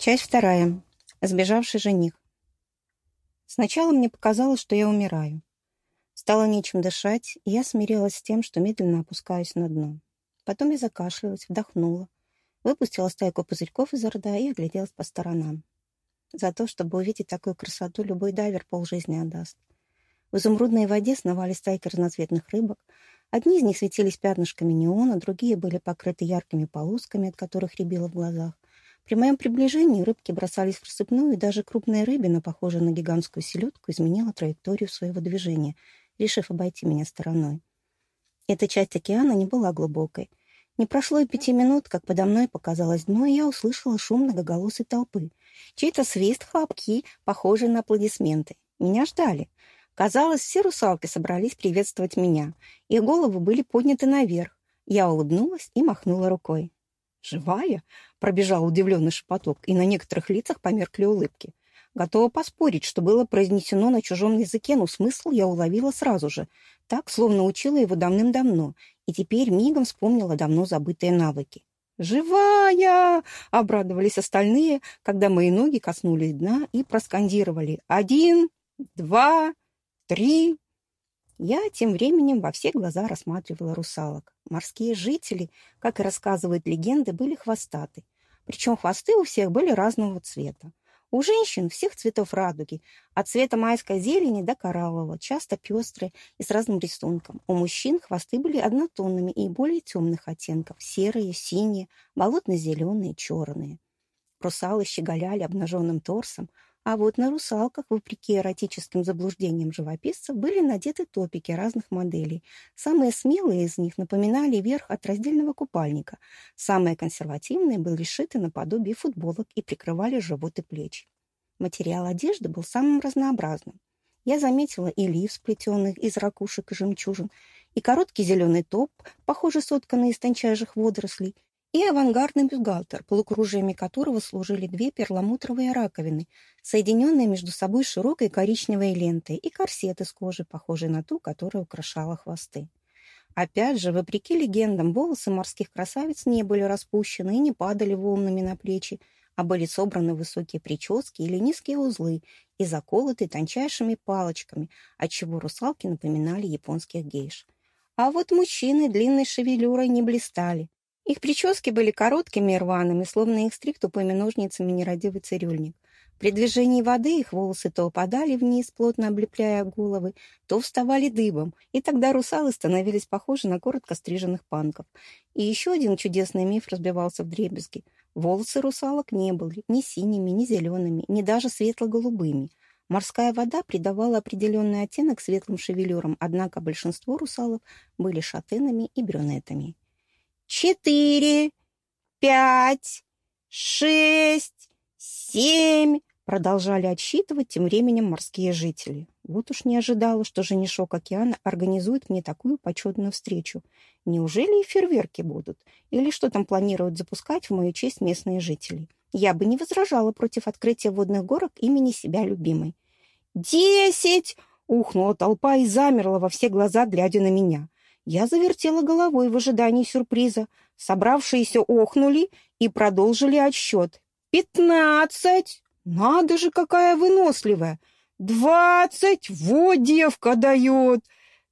Часть вторая. Сбежавший жених. Сначала мне показалось, что я умираю. Стало нечем дышать, и я смирилась с тем, что медленно опускаюсь на дно. Потом я закашлялась, вдохнула, выпустила стайку пузырьков изо рта и огляделась по сторонам. За то, чтобы увидеть такую красоту, любой дайвер полжизни отдаст. В изумрудной воде сновали стайки разноцветных рыбок. Одни из них светились пятнышками неона, другие были покрыты яркими полосками, от которых рябило в глазах. При моем приближении рыбки бросались в рассыпную, и даже крупная рыбина, похожая на гигантскую селедку, изменила траекторию своего движения, решив обойти меня стороной. Эта часть океана не была глубокой. Не прошло и пяти минут, как подо мной показалось дно, и я услышала шум многоголосой толпы. Чей-то свист, хлопки, похожие на аплодисменты. Меня ждали. Казалось, все русалки собрались приветствовать меня. Их головы были подняты наверх. Я улыбнулась и махнула рукой. «Живая?» — пробежал удивленный шепоток, и на некоторых лицах померкли улыбки. Готова поспорить, что было произнесено на чужом языке, но смысл я уловила сразу же, так, словно учила его давным-давно, и теперь мигом вспомнила давно забытые навыки. «Живая!» — обрадовались остальные, когда мои ноги коснулись дна и проскандировали «Один, два, три...» Я тем временем во все глаза рассматривала русалок. Морские жители, как и рассказывают легенды, были хвостаты. Причем хвосты у всех были разного цвета. У женщин всех цветов радуги, от цвета майской зелени до кораллового, часто пестрые и с разным рисунком. У мужчин хвосты были однотонными и более темных оттенков – серые, синие, болотно-зеленые, черные. Русалы щеголяли обнаженным торсом, а вот на русалках, вопреки эротическим заблуждениям живописцев, были надеты топики разных моделей. Самые смелые из них напоминали верх от раздельного купальника. Самые консервативные были сшиты наподобие футболок и прикрывали живот и плечи. Материал одежды был самым разнообразным. Я заметила и лиф, сплетенных из ракушек и жемчужин, и короткий зеленый топ, похоже, сотканный из тончайших водорослей, и авангардный бюстгальтер, полукружиями которого служили две перламутровые раковины, соединенные между собой широкой коричневой лентой, и корсет из кожи, похожий на ту, которая украшала хвосты. Опять же, вопреки легендам, волосы морских красавиц не были распущены и не падали волнами на плечи, а были собраны высокие прически или низкие узлы и заколоты тончайшими палочками, отчего русалки напоминали японских гейш. А вот мужчины длинной шевелюрой не блистали. Их прически были короткими и рваными, словно их стриг тупыми ножницами нерадивый цирюльник. При движении воды их волосы то опадали вниз, плотно облепляя головы, то вставали дыбом, и тогда русалы становились похожи на коротко стриженных панков. И еще один чудесный миф разбивался в дребезги. Волосы русалок не были ни синими, ни зелеными, ни даже светло-голубыми. Морская вода придавала определенный оттенок светлым шевелюрам, однако большинство русалок были шатенами и брюнетами четыре, пять, шесть, семь, продолжали отсчитывать тем временем морские жители. Вот уж не ожидала, что женишок океана организует мне такую почетную встречу. Неужели и фейерверки будут? Или что там планируют запускать в мою честь местные жители? Я бы не возражала против открытия водных горок имени себя любимой. «Десять!» — ухнула толпа и замерла во все глаза, глядя на меня. Я завертела головой в ожидании сюрприза. Собравшиеся охнули и продолжили отсчет. «Пятнадцать! Надо же, какая выносливая! Двадцать! Вот девка дает!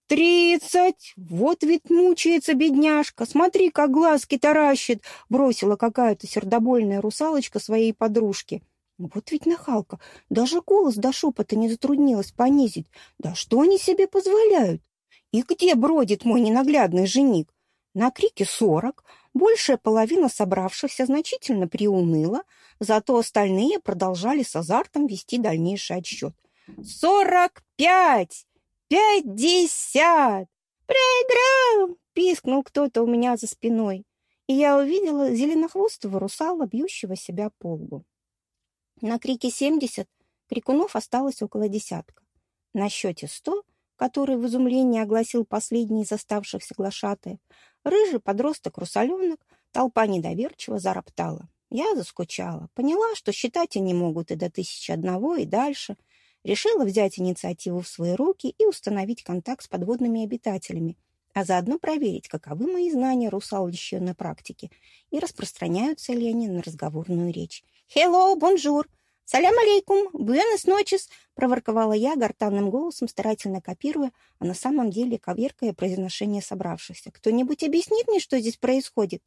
Тридцать! Вот ведь мучается бедняжка! Смотри, как глазки таращит!» Бросила какая-то сердобольная русалочка своей подружке. Вот ведь нахалка, даже голос до шепота не затруднилась понизить. Да что они себе позволяют? И где бродит мой ненаглядный жених? На крике сорок, большая половина собравшихся значительно приуныла, зато остальные продолжали с азартом вести дальнейший отсчет. «Сорок пять! Пятьдесят! Проиграл!» — пискнул кто-то у меня за спиной, и я увидела зеленохвостого русала, бьющего себя по лбу. На крике семьдесят крикунов осталось около десятка. На счете сто — который в изумлении огласил последний из оставшихся глашатаев, рыжий подросток-русаленок, толпа недоверчиво зароптала. Я заскучала, поняла, что считать они могут и до тысячи одного, и дальше. Решила взять инициативу в свои руки и установить контакт с подводными обитателями. а заодно проверить, каковы мои знания русалочьей на практике и распространяются ли они на разговорную речь. «Hello, bonjour! Салям алейкум! Buenas noches!» — проворковала я гортанным голосом, старательно копируя, а на самом деле коверкая произношение собравшихся. «Кто-нибудь объяснит мне, что здесь происходит?»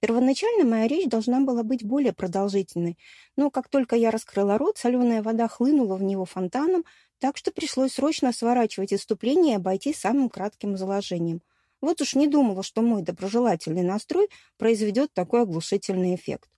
Первоначально моя речь должна была быть более продолжительной, но как только я раскрыла рот, соленая вода хлынула в него фонтаном, так что пришлось срочно сворачивать выступление и обойтись самым кратким изложением. Вот уж не думала, что мой доброжелательный настрой произведет такой оглушительный эффект.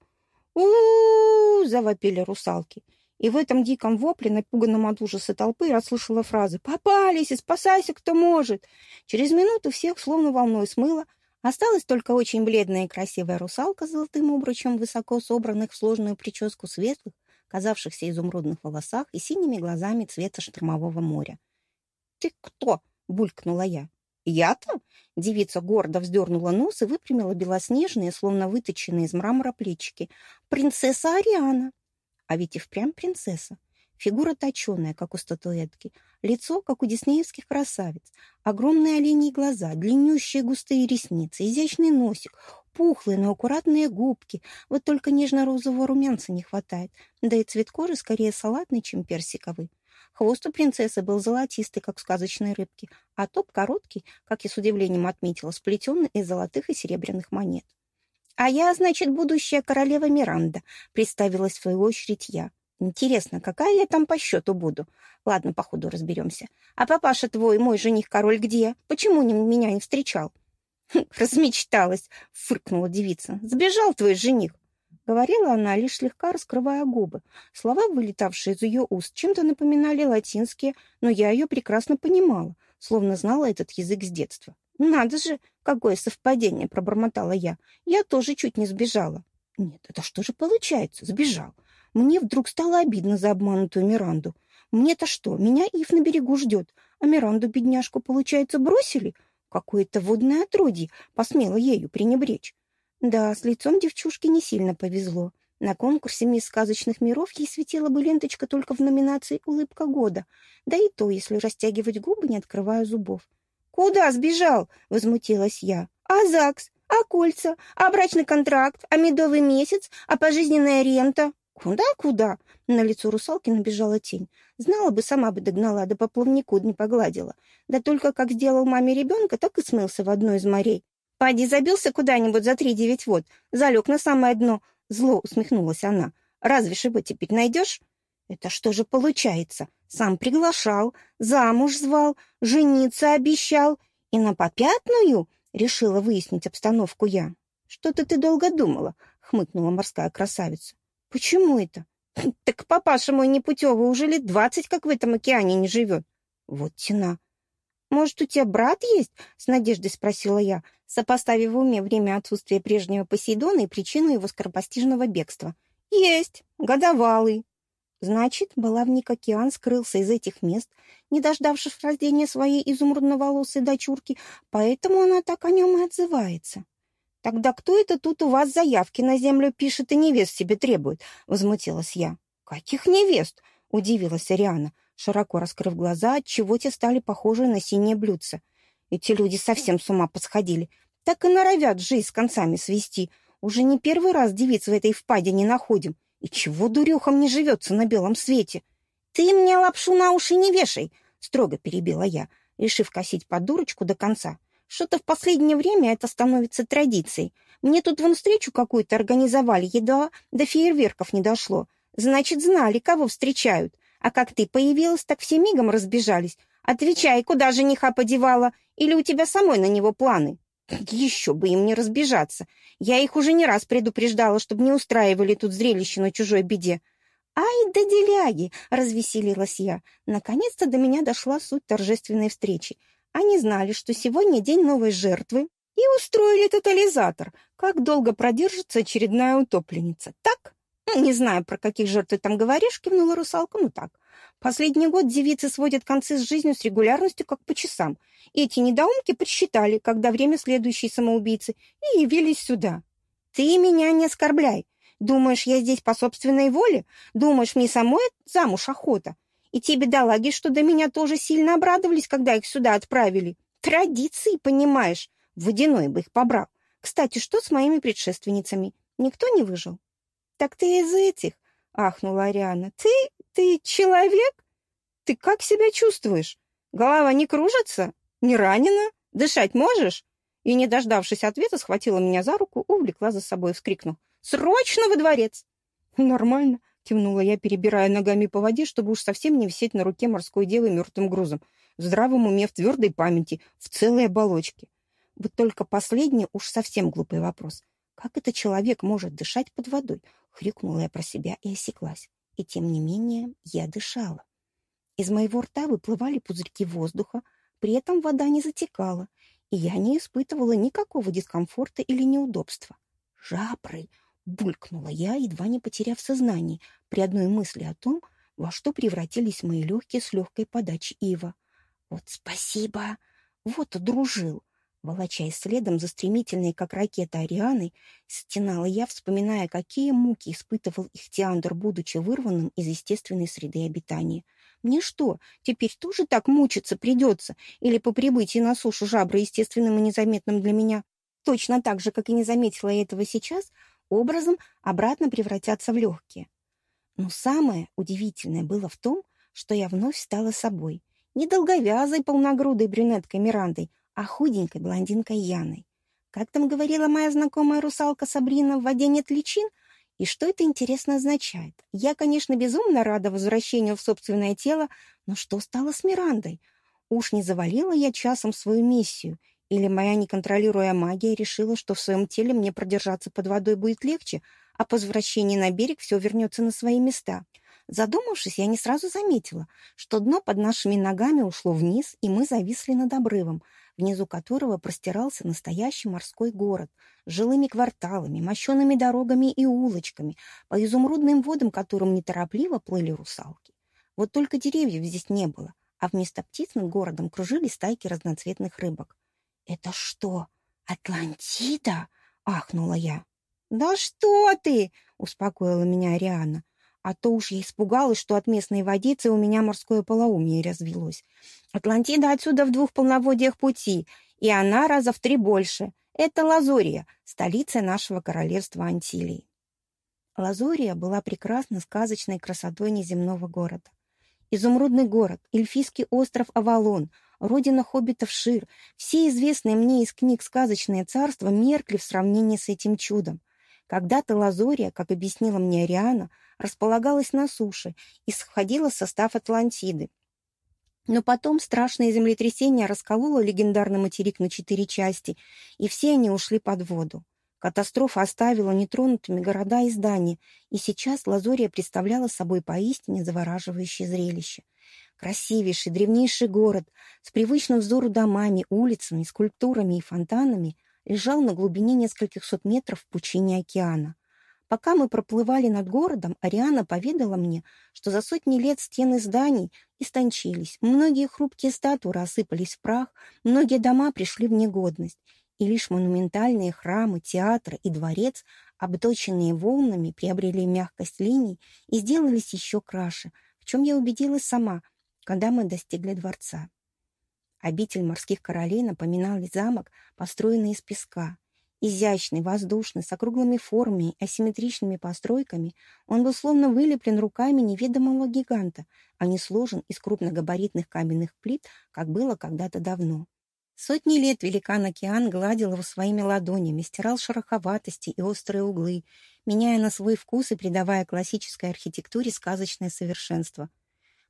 У завопили русалки. И в этом диком вопле, напуганном от ужаса толпы, расслышала фразы «Попались и спасайся, кто может!». Через минуту всех словно волной смыло, Осталась только очень бледная и красивая русалка с золотым обручем, высоко собранных в сложную прическу светлых, казавшихся изумрудных волосах и синими глазами цвета штормового моря. «Ты кто?» — булькнула я. «Я-то?» — девица гордо вздернула нос и выпрямила белоснежные, словно выточенные из мрамора плечики. «Принцесса Ариана!» А ведь и впрямь принцесса. Фигура точеная, как у статуэтки, лицо, как у диснеевских красавиц, огромные оленьи глаза, длиннющие густые ресницы, изящный носик, пухлые, но аккуратные губки. Вот только нежно-розового румянца не хватает, да и цвет кожи скорее салатный, чем персиковый. Хвост у принцессы был золотистый, как у сказочной рыбки, а топ короткий, как я с удивлением отметила, сплетенный из золотых и серебряных монет. «А я, значит, будущая королева Миранда», — представилась в свою очередь я. Интересно, какая я там по счету буду? Ладно, по ходу разберемся. А папаша твой, мой жених-король, где? Почему не, меня не встречал? Хм, размечталась, фыркнула девица. Сбежал твой жених. Говорила она, лишь слегка раскрывая губы. Слова, вылетавшие из ее уст, чем-то напоминали латинские, но я ее прекрасно понимала, словно знала этот язык с детства. «Надо же, какое совпадение!» — пробормотала я. «Я тоже чуть не сбежала». «Нет, это что же получается? Сбежал. Мне вдруг стало обидно за обманутую Миранду. Мне-то что, меня Ив на берегу ждет, а Миранду, бедняжку, получается, бросили? Какое-то водное отродье посмело ею пренебречь. Да, с лицом девчушки не сильно повезло. На конкурсе «Мисс сказочных миров» ей светила бы ленточка только в номинации «Улыбка года». Да и то, если растягивать губы, не открывая зубов. «Куда сбежал?» — возмутилась я. «А ЗАГС? А кольца? А брачный контракт? А медовый месяц? А пожизненная рента?» «Куда-куда?» На лицо русалки набежала тень. Знала бы, сама бы догнала, да по плавнику не погладила. Да только как сделал маме ребенка, так и смылся в одно из морей. «Пади забился куда-нибудь за три девять вод, залег на самое дно». Зло усмехнулась она. «Разве шибы теперь найдешь?» «Это что же получается? Сам приглашал, замуж звал, жениться обещал. И на попятную?» Решила выяснить обстановку я. «Что-то ты долго думала», — хмыкнула морская красавица. Почему это? Так папаша мой непутевый уже лет двадцать, как в этом океане не живет. Вот тена. Может, у тебя брат есть? С надеждой спросила я, сопоставив в уме время отсутствия прежнего Посейдона и причину его скоропостижного бегства. Есть, годовалый. Значит, баловник океан скрылся из этих мест, не дождавшись рождения своей изумрудноволосой дочурки, поэтому она так о нем и отзывается. «Тогда кто это тут у вас заявки на землю пишет и невест себе требует?» — возмутилась я. «Каких невест?» — удивилась Ариана, широко раскрыв глаза, отчего те стали похожи на синие блюдца. Эти люди совсем с ума посходили. Так и норовят жизнь с концами свести. Уже не первый раз девиц в этой впадине находим. И чего дурехам не живется на белом свете? «Ты мне лапшу на уши не вешай!» — строго перебила я, решив косить под дурочку до конца. Что-то в последнее время это становится традицией. Мне тут вон встречу какую-то организовали, едва до фейерверков не дошло. Значит, знали, кого встречают. А как ты появилась, так все мигом разбежались. Отвечай, куда жениха подевала? Или у тебя самой на него планы? Еще бы им не разбежаться. Я их уже не раз предупреждала, чтобы не устраивали тут зрелище на чужой беде. «Ай да деляги!» — развеселилась я. Наконец-то до меня дошла суть торжественной встречи. Они знали, что сегодня день новой жертвы, и устроили тотализатор. Как долго продержится очередная утопленница? Так? Ну, не знаю, про каких жертв ты там говоришь, кивнула русалка, ну так. Последний год девицы сводят концы с жизнью с регулярностью, как по часам. Эти недоумки подсчитали, когда время следующей самоубийцы, и явились сюда. Ты меня не оскорбляй. Думаешь, я здесь по собственной воле? Думаешь, мне самой замуж охота? И те бедолаги, что до меня тоже сильно обрадовались, когда их сюда отправили. Традиции, понимаешь. Водяной бы их побрал. Кстати, что с моими предшественницами? Никто не выжил? Так ты из этих, ахнула Ариана. Ты, ты человек? Ты как себя чувствуешь? Голова не кружится? Не ранена? Дышать можешь? И, не дождавшись ответа, схватила меня за руку, увлекла за собой и вскрикнул. «Срочно во дворец!» «Нормально», — кивнула я, перебирая ногами по воде, чтобы уж совсем не висеть на руке морской девы мертвым грузом. В здравом уме, в твердой памяти, в целой оболочке. Вот только последний уж совсем глупый вопрос. Как это человек может дышать под водой? Хрюкнула я про себя и осеклась. И тем не менее я дышала. Из моего рта выплывали пузырьки воздуха, при этом вода не затекала, и я не испытывала никакого дискомфорта или неудобства. «Жабры!» — булькнула я, едва не потеряв сознание при одной мысли о том, во что превратились мои легкие с легкой подачи Ива. «Вот спасибо! Вот удружил!» Волочаясь следом за стремительной, как ракета Арианой, стенала я, вспоминая, какие муки испытывал их Теандр, будучи вырванным из естественной среды обитания. Мне что, теперь тоже так мучиться придется? Или по прибытии на сушу жабры естественным и незаметным для меня, точно так же, как и не заметила этого сейчас, образом обратно превратятся в легкие? Но самое удивительное было в том, что я вновь стала собой. Не долговязой полногрудой брюнеткой Мирандой, а худенькой блондинкой Яной. Как там говорила моя знакомая русалка Сабрина, в воде нет личин? И что это, интересно, означает? Я, конечно, безумно рада возвращению в собственное тело, но что стало с Мирандой? Уж не завалила я часом свою миссию? Или моя неконтролируемая магия решила, что в своем теле мне продержаться под водой будет легче, а по возвращении на берег все вернется на свои места? Задумавшись, я не сразу заметила, что дно под нашими ногами ушло вниз, и мы зависли над обрывом, внизу которого простирался настоящий морской город с жилыми кварталами, мощеными дорогами и улочками, по изумрудным водам которым неторопливо плыли русалки. Вот только деревьев здесь не было, а вместо птиц над городом кружили стайки разноцветных рыбок. «Это что, Атлантида?» — ахнула я. «Да что ты!» — успокоила меня Ариана. А то уж я испугалась, что от местной водицы у меня морское полоумие развелось. Атлантида отсюда в двух полноводиях пути, и она раза в три больше. Это Лазурия, столица нашего королевства Антилии. Лазурия была прекрасна сказочной красотой неземного города. Изумрудный город, эльфийский остров Авалон, родина хоббитов Шир, все известные мне из книг сказочные царства меркли в сравнении с этим чудом. Когда-то Лазурия, как объяснила мне Ариана, располагалась на суше и входила в состав Атлантиды. Но потом страшное землетрясение раскололо легендарный материк на четыре части, и все они ушли под воду. Катастрофа оставила нетронутыми города и здания, и сейчас Лазурия представляла собой поистине завораживающее зрелище. Красивейший, древнейший город с привычным взору домами, улицами, скульптурами и фонтанами лежал на глубине нескольких сот метров в пучине океана. Пока мы проплывали над городом, Ариана поведала мне, что за сотни лет стены зданий истончились, многие хрупкие статуи рассыпались в прах, многие дома пришли в негодность, и лишь монументальные храмы, театры и дворец, обточенные волнами, приобрели мягкость линий и сделались еще краше, в чем я убедилась сама, когда мы достигли дворца. Обитель морских королей напоминал замок, построенный из песка. Изящный, воздушный, с округлыми формами асимметричными постройками, он был словно вылеплен руками неведомого гиганта, а не сложен из крупногабаритных каменных плит, как было когда-то давно. Сотни лет великан-океан гладил его своими ладонями, стирал шероховатости и острые углы, меняя на свой вкус и придавая классической архитектуре сказочное совершенство —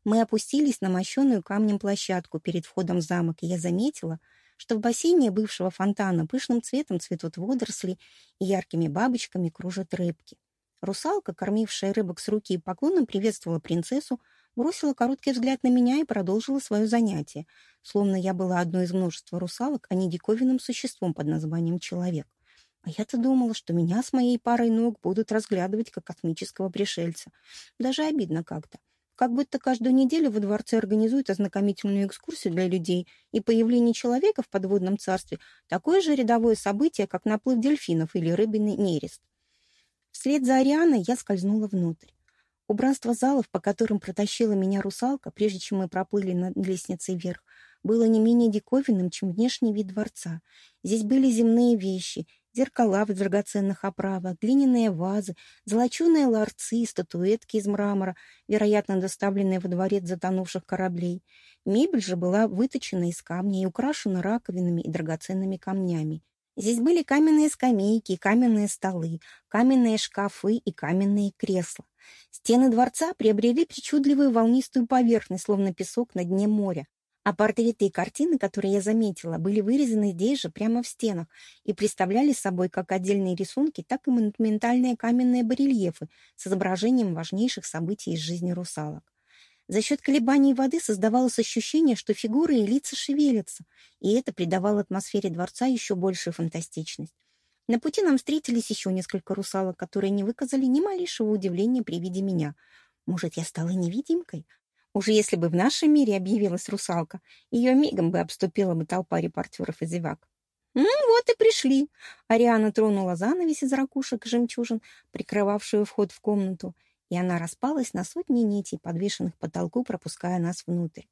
мы опустились на мощенную камнем площадку перед входом в замок, и я заметила, что в бассейне бывшего фонтана пышным цветом цветут водоросли и яркими бабочками кружат рыбки. Русалка, кормившая рыбок с руки и поклоном, приветствовала принцессу, бросила короткий взгляд на меня и продолжила свое занятие, словно я была одной из множества русалок, а не диковинным существом под названием человек. А я-то думала, что меня с моей парой ног будут разглядывать как космического пришельца. Даже обидно как-то. Как будто каждую неделю во дворце организуют ознакомительную экскурсию для людей, и появление человека в подводном царстве – такое же рядовое событие, как наплыв дельфинов или рыбиный нерест. Вслед за Арианой я скользнула внутрь. Убранство залов, по которым протащила меня русалка, прежде чем мы проплыли над лестницей вверх, было не менее диковинным, чем внешний вид дворца. Здесь были земные вещи, зеркала в драгоценных оправах, глиняные вазы, золоченые ларцы, статуэтки из мрамора, вероятно, доставленные во дворец затонувших кораблей. Мебель же была выточена из камня и украшена раковинами и драгоценными камнями. Здесь были каменные скамейки, каменные столы, каменные шкафы и каменные кресла. Стены дворца приобрели причудливую волнистую поверхность, словно песок на дне моря. А портреты и картины, которые я заметила, были вырезаны здесь же, прямо в стенах, и представляли собой как отдельные рисунки, так и монументальные каменные барельефы с изображением важнейших событий из жизни русалок. За счет колебаний воды создавалось ощущение, что фигуры и лица шевелятся, и это придавало атмосфере дворца еще большую фантастичность. На пути нам встретились еще несколько русалок, которые не выказали ни малейшего удивления при виде меня. Может, я стала невидимкой? Уже если бы в нашем мире объявилась русалка, ее мигом бы обступила бы толпа репортеров и зевак. «Ну вот и пришли!» Ариана тронула занавес из ракушек и жемчужин, прикрывавшую вход в комнату, и она распалась на сотни нитей, подвешенных потолку, пропуская нас внутрь.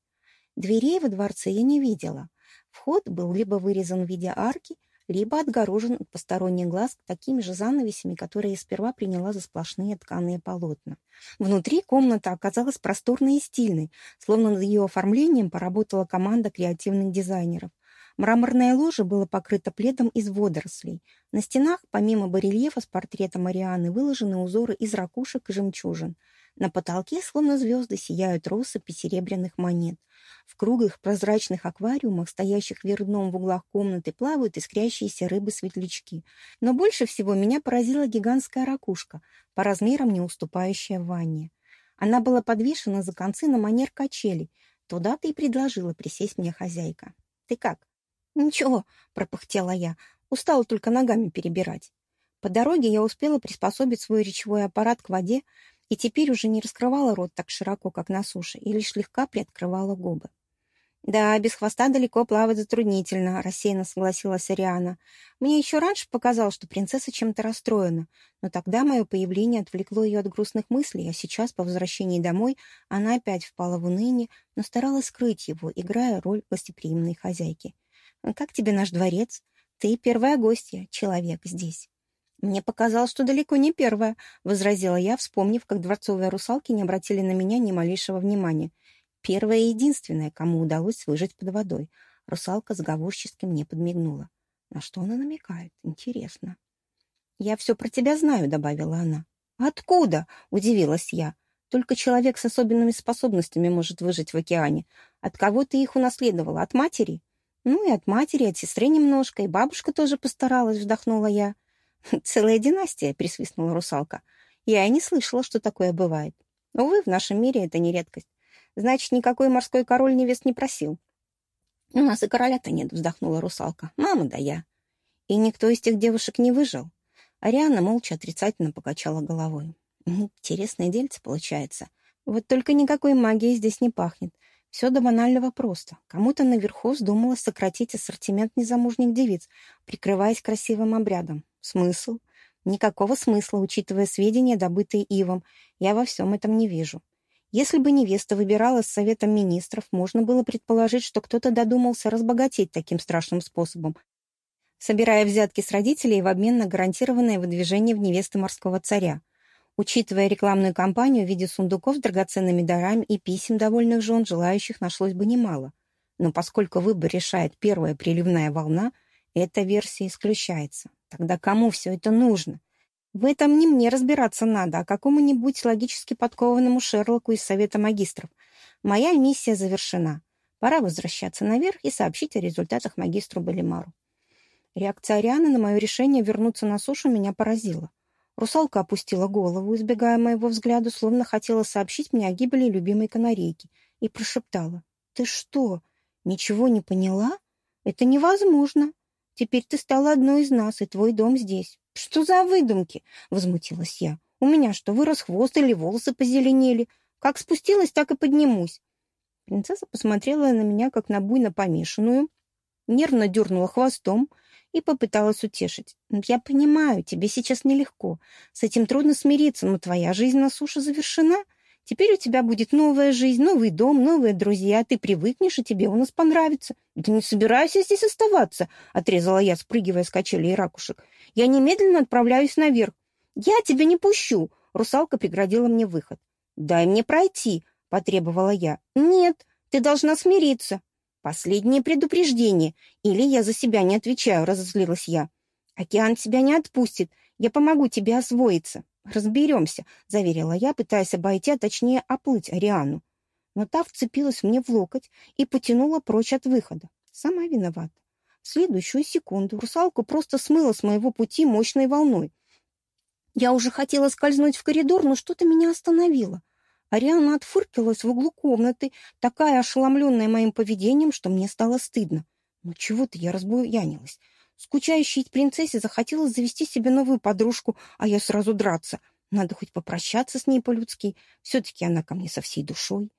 Дверей во дворце я не видела. Вход был либо вырезан в виде арки, либо отгорожен от посторонних глаз такими же занавесями, которые я сперва приняла за сплошные тканые полотна. Внутри комната оказалась просторной и стильной, словно над ее оформлением поработала команда креативных дизайнеров. Мраморное ложе было покрыто пледом из водорослей. На стенах, помимо барельефа с портретом Марианы, выложены узоры из ракушек и жемчужин. На потолке, словно звезды, сияют россыпи серебряных монет. В круглых прозрачных аквариумах, стоящих вверх дном в углах комнаты, плавают искрящиеся рыбы-светлячки. Но больше всего меня поразила гигантская ракушка, по размерам не уступающая ванне. Она была подвешена за концы на манер качели. Туда-то и предложила присесть мне хозяйка. «Ты как?» «Ничего», — пропыхтела я, устала только ногами перебирать. По дороге я успела приспособить свой речевой аппарат к воде и теперь уже не раскрывала рот так широко, как на суше, и лишь слегка приоткрывала губы. «Да, без хвоста далеко плавать затруднительно», — рассеянно согласилась Ариана. «Мне еще раньше показалось, что принцесса чем-то расстроена, но тогда мое появление отвлекло ее от грустных мыслей, а сейчас, по возвращении домой, она опять впала в уныние, но старалась скрыть его, играя роль гостеприимной хозяйки. «Как тебе наш дворец? Ты первая гостья, человек здесь». «Мне показалось, что далеко не первая», — возразила я, вспомнив, как дворцовые русалки не обратили на меня ни малейшего внимания. Первая и единственная, кому удалось выжить под водой. Русалка заговорчески мне подмигнула. На что она намекает? Интересно. «Я все про тебя знаю», — добавила она. «Откуда?» — удивилась я. «Только человек с особенными способностями может выжить в океане. От кого ты их унаследовала? От матери?» Ну и от матери, от сестры немножко, и бабушка тоже постаралась, вздохнула я. Целая династия, присвистнула русалка. Я и не слышала, что такое бывает. Увы, в нашем мире это не редкость. Значит, никакой морской король невест не просил. У нас и короля-то нет, вздохнула русалка. Мама да я. И никто из тех девушек не выжил. Ариана молча отрицательно покачала головой. Интересное дельце получается. Вот только никакой магии здесь не пахнет. Все до банального просто. Кому-то наверху вздумалось сократить ассортимент незамужних девиц, прикрываясь красивым обрядом. Смысл? Никакого смысла, учитывая сведения, добытые Ивом. Я во всем этом не вижу. Если бы невеста выбиралась с советом министров, можно было предположить, что кто-то додумался разбогатеть таким страшным способом, собирая взятки с родителей в обмен на гарантированное выдвижение в невесты морского царя. Учитывая рекламную кампанию в виде сундуков с драгоценными дарами и писем довольных жен, желающих нашлось бы немало. Но поскольку выбор решает первая приливная волна, эта версия исключается. Тогда кому все это нужно? В этом не мне разбираться надо, а какому-нибудь логически подкованному Шерлоку из Совета магистров. Моя миссия завершена. Пора возвращаться наверх и сообщить о результатах магистру Балимару. Реакция Арианы на мое решение вернуться на сушу меня поразила. Русалка опустила голову, избегая моего взгляда, словно хотела сообщить мне о гибели любимой канарейки, и прошептала. «Ты что, ничего не поняла? Это невозможно. Теперь ты стала одной из нас, и твой дом здесь. Что за выдумки?» — возмутилась я. «У меня что, вырос хвост или волосы позеленели? Как спустилась, так и поднимусь». Принцесса посмотрела на меня, как на буйно помешанную, нервно дернула хвостом, и попыталась утешить. «Я понимаю, тебе сейчас нелегко. С этим трудно смириться, но твоя жизнь на суше завершена. Теперь у тебя будет новая жизнь, новый дом, новые друзья. Ты привыкнешь, и тебе у нас понравится. Да не собираюсь я здесь оставаться, отрезала я, спрыгивая с качелей и ракушек. Я немедленно отправляюсь наверх. Я тебя не пущу. Русалка преградила мне выход. Дай мне пройти, потребовала я. Нет, ты должна смириться. Последнее предупреждение. Или я за себя не отвечаю, разозлилась я. Океан тебя не отпустит. Я помогу тебе освоиться. Разберемся, заверила я, пытаясь обойти, а точнее оплыть Ариану. Но та вцепилась мне в локоть и потянула прочь от выхода. Сама виновата. В следующую секунду русалку просто смыла с моего пути мощной волной. Я уже хотела скользнуть в коридор, но что-то меня остановило. Ариана отфыркалась в углу комнаты, такая ошеломленная моим поведением, что мне стало стыдно. Но чего-то я разбуянилась. Скучающей принцессе захотелось завести себе новую подружку, а я сразу драться. Надо хоть попрощаться с ней по-людски. Все-таки она ко мне со всей душой.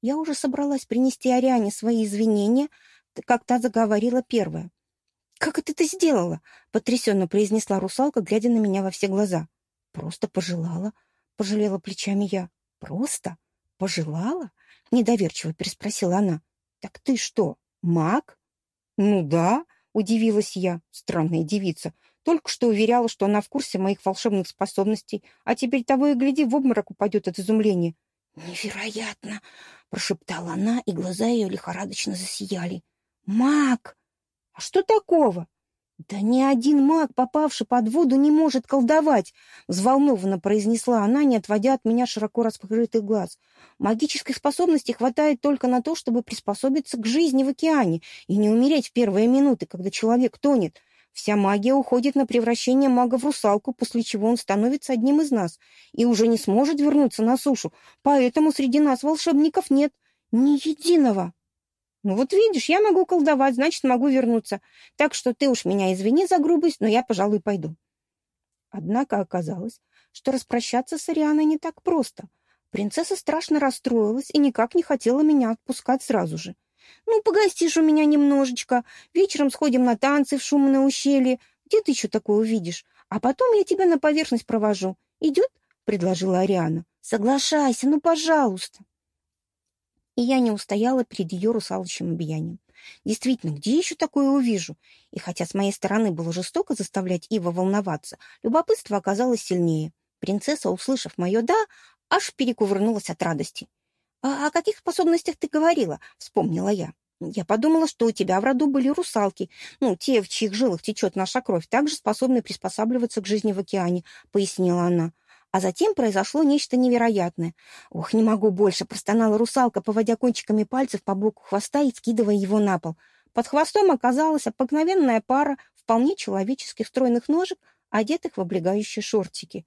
Я уже собралась принести Ариане свои извинения, как та заговорила первая. «Как это ты сделала?» — потрясенно произнесла русалка, глядя на меня во все глаза. «Просто пожелала», — пожалела плечами я. «Просто? Пожелала?» — недоверчиво переспросила она. «Так ты что, маг?» «Ну да», — удивилась я, странная девица. Только что уверяла, что она в курсе моих волшебных способностей, а теперь того и гляди, в обморок упадет от изумления. «Невероятно!» — прошептала она, и глаза ее лихорадочно засияли. «Маг! А что такого?» «Да ни один маг, попавший под воду, не может колдовать!» — взволнованно произнесла она, не отводя от меня широко раскрытых глаз. «Магической способности хватает только на то, чтобы приспособиться к жизни в океане и не умереть в первые минуты, когда человек тонет. Вся магия уходит на превращение мага в русалку, после чего он становится одним из нас и уже не сможет вернуться на сушу. Поэтому среди нас волшебников нет. Ни единого!» Ну вот видишь, я могу колдовать, значит, могу вернуться. Так что ты уж меня извини за грубость, но я, пожалуй, пойду. Однако оказалось, что распрощаться с Арианой не так просто. Принцесса страшно расстроилась и никак не хотела меня отпускать сразу же. «Ну, погостишь у меня немножечко, вечером сходим на танцы в шумное ущелье. Где ты еще такое увидишь? А потом я тебя на поверхность провожу. Идет?» — предложила Ариана. «Соглашайся, ну, пожалуйста» и я не устояла перед ее русалочным обиянием. Действительно, где еще такое увижу? И хотя с моей стороны было жестоко заставлять Ива волноваться, любопытство оказалось сильнее. Принцесса, услышав мое «да», аж перекувырнулась от радости. «А о каких способностях ты говорила?» — вспомнила я. «Я подумала, что у тебя в роду были русалки, ну, те, в чьих жилах течет наша кровь, также способны приспосабливаться к жизни в океане», — пояснила она. А затем произошло нечто невероятное. «Ох, не могу больше!» — простонала русалка, поводя кончиками пальцев по боку хвоста и скидывая его на пол. Под хвостом оказалась обыкновенная пара вполне человеческих стройных ножек, одетых в облегающие шортики.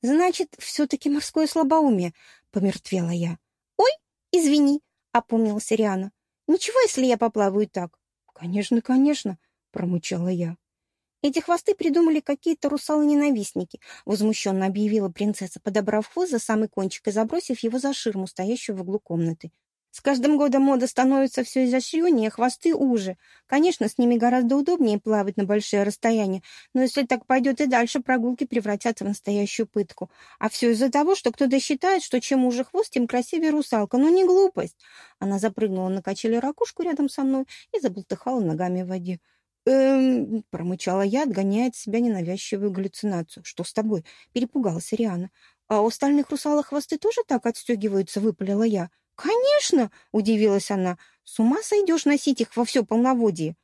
«Значит, все-таки морское слабоумие», — помертвела я. «Ой, извини», — опомнилась Риана. «Ничего, если я поплаваю так?» «Конечно, конечно», — промычала я. Эти хвосты придумали какие-то русалы-ненавистники, возмущенно объявила принцесса, подобрав хвост за самый кончик и забросив его за ширму, стоящую в углу комнаты. С каждым годом мода становится все изощреннее, хвосты уже. Конечно, с ними гораздо удобнее плавать на большие расстояния, но если так пойдет и дальше, прогулки превратятся в настоящую пытку. А все из-за того, что кто-то считает, что чем уже хвост, тем красивее русалка. Ну, не глупость. Она запрыгнула на качели ракушку рядом со мной и заболтыхала ногами в воде. «Эм...» — промычала я, отгоняя от себя ненавязчивую галлюцинацию. «Что с тобой?» — перепугалась Риана. «А у остальных русалок хвосты тоже так отстегиваются?» — выпалила я. «Конечно!» — удивилась она. «С ума сойдешь носить их во все полноводье!»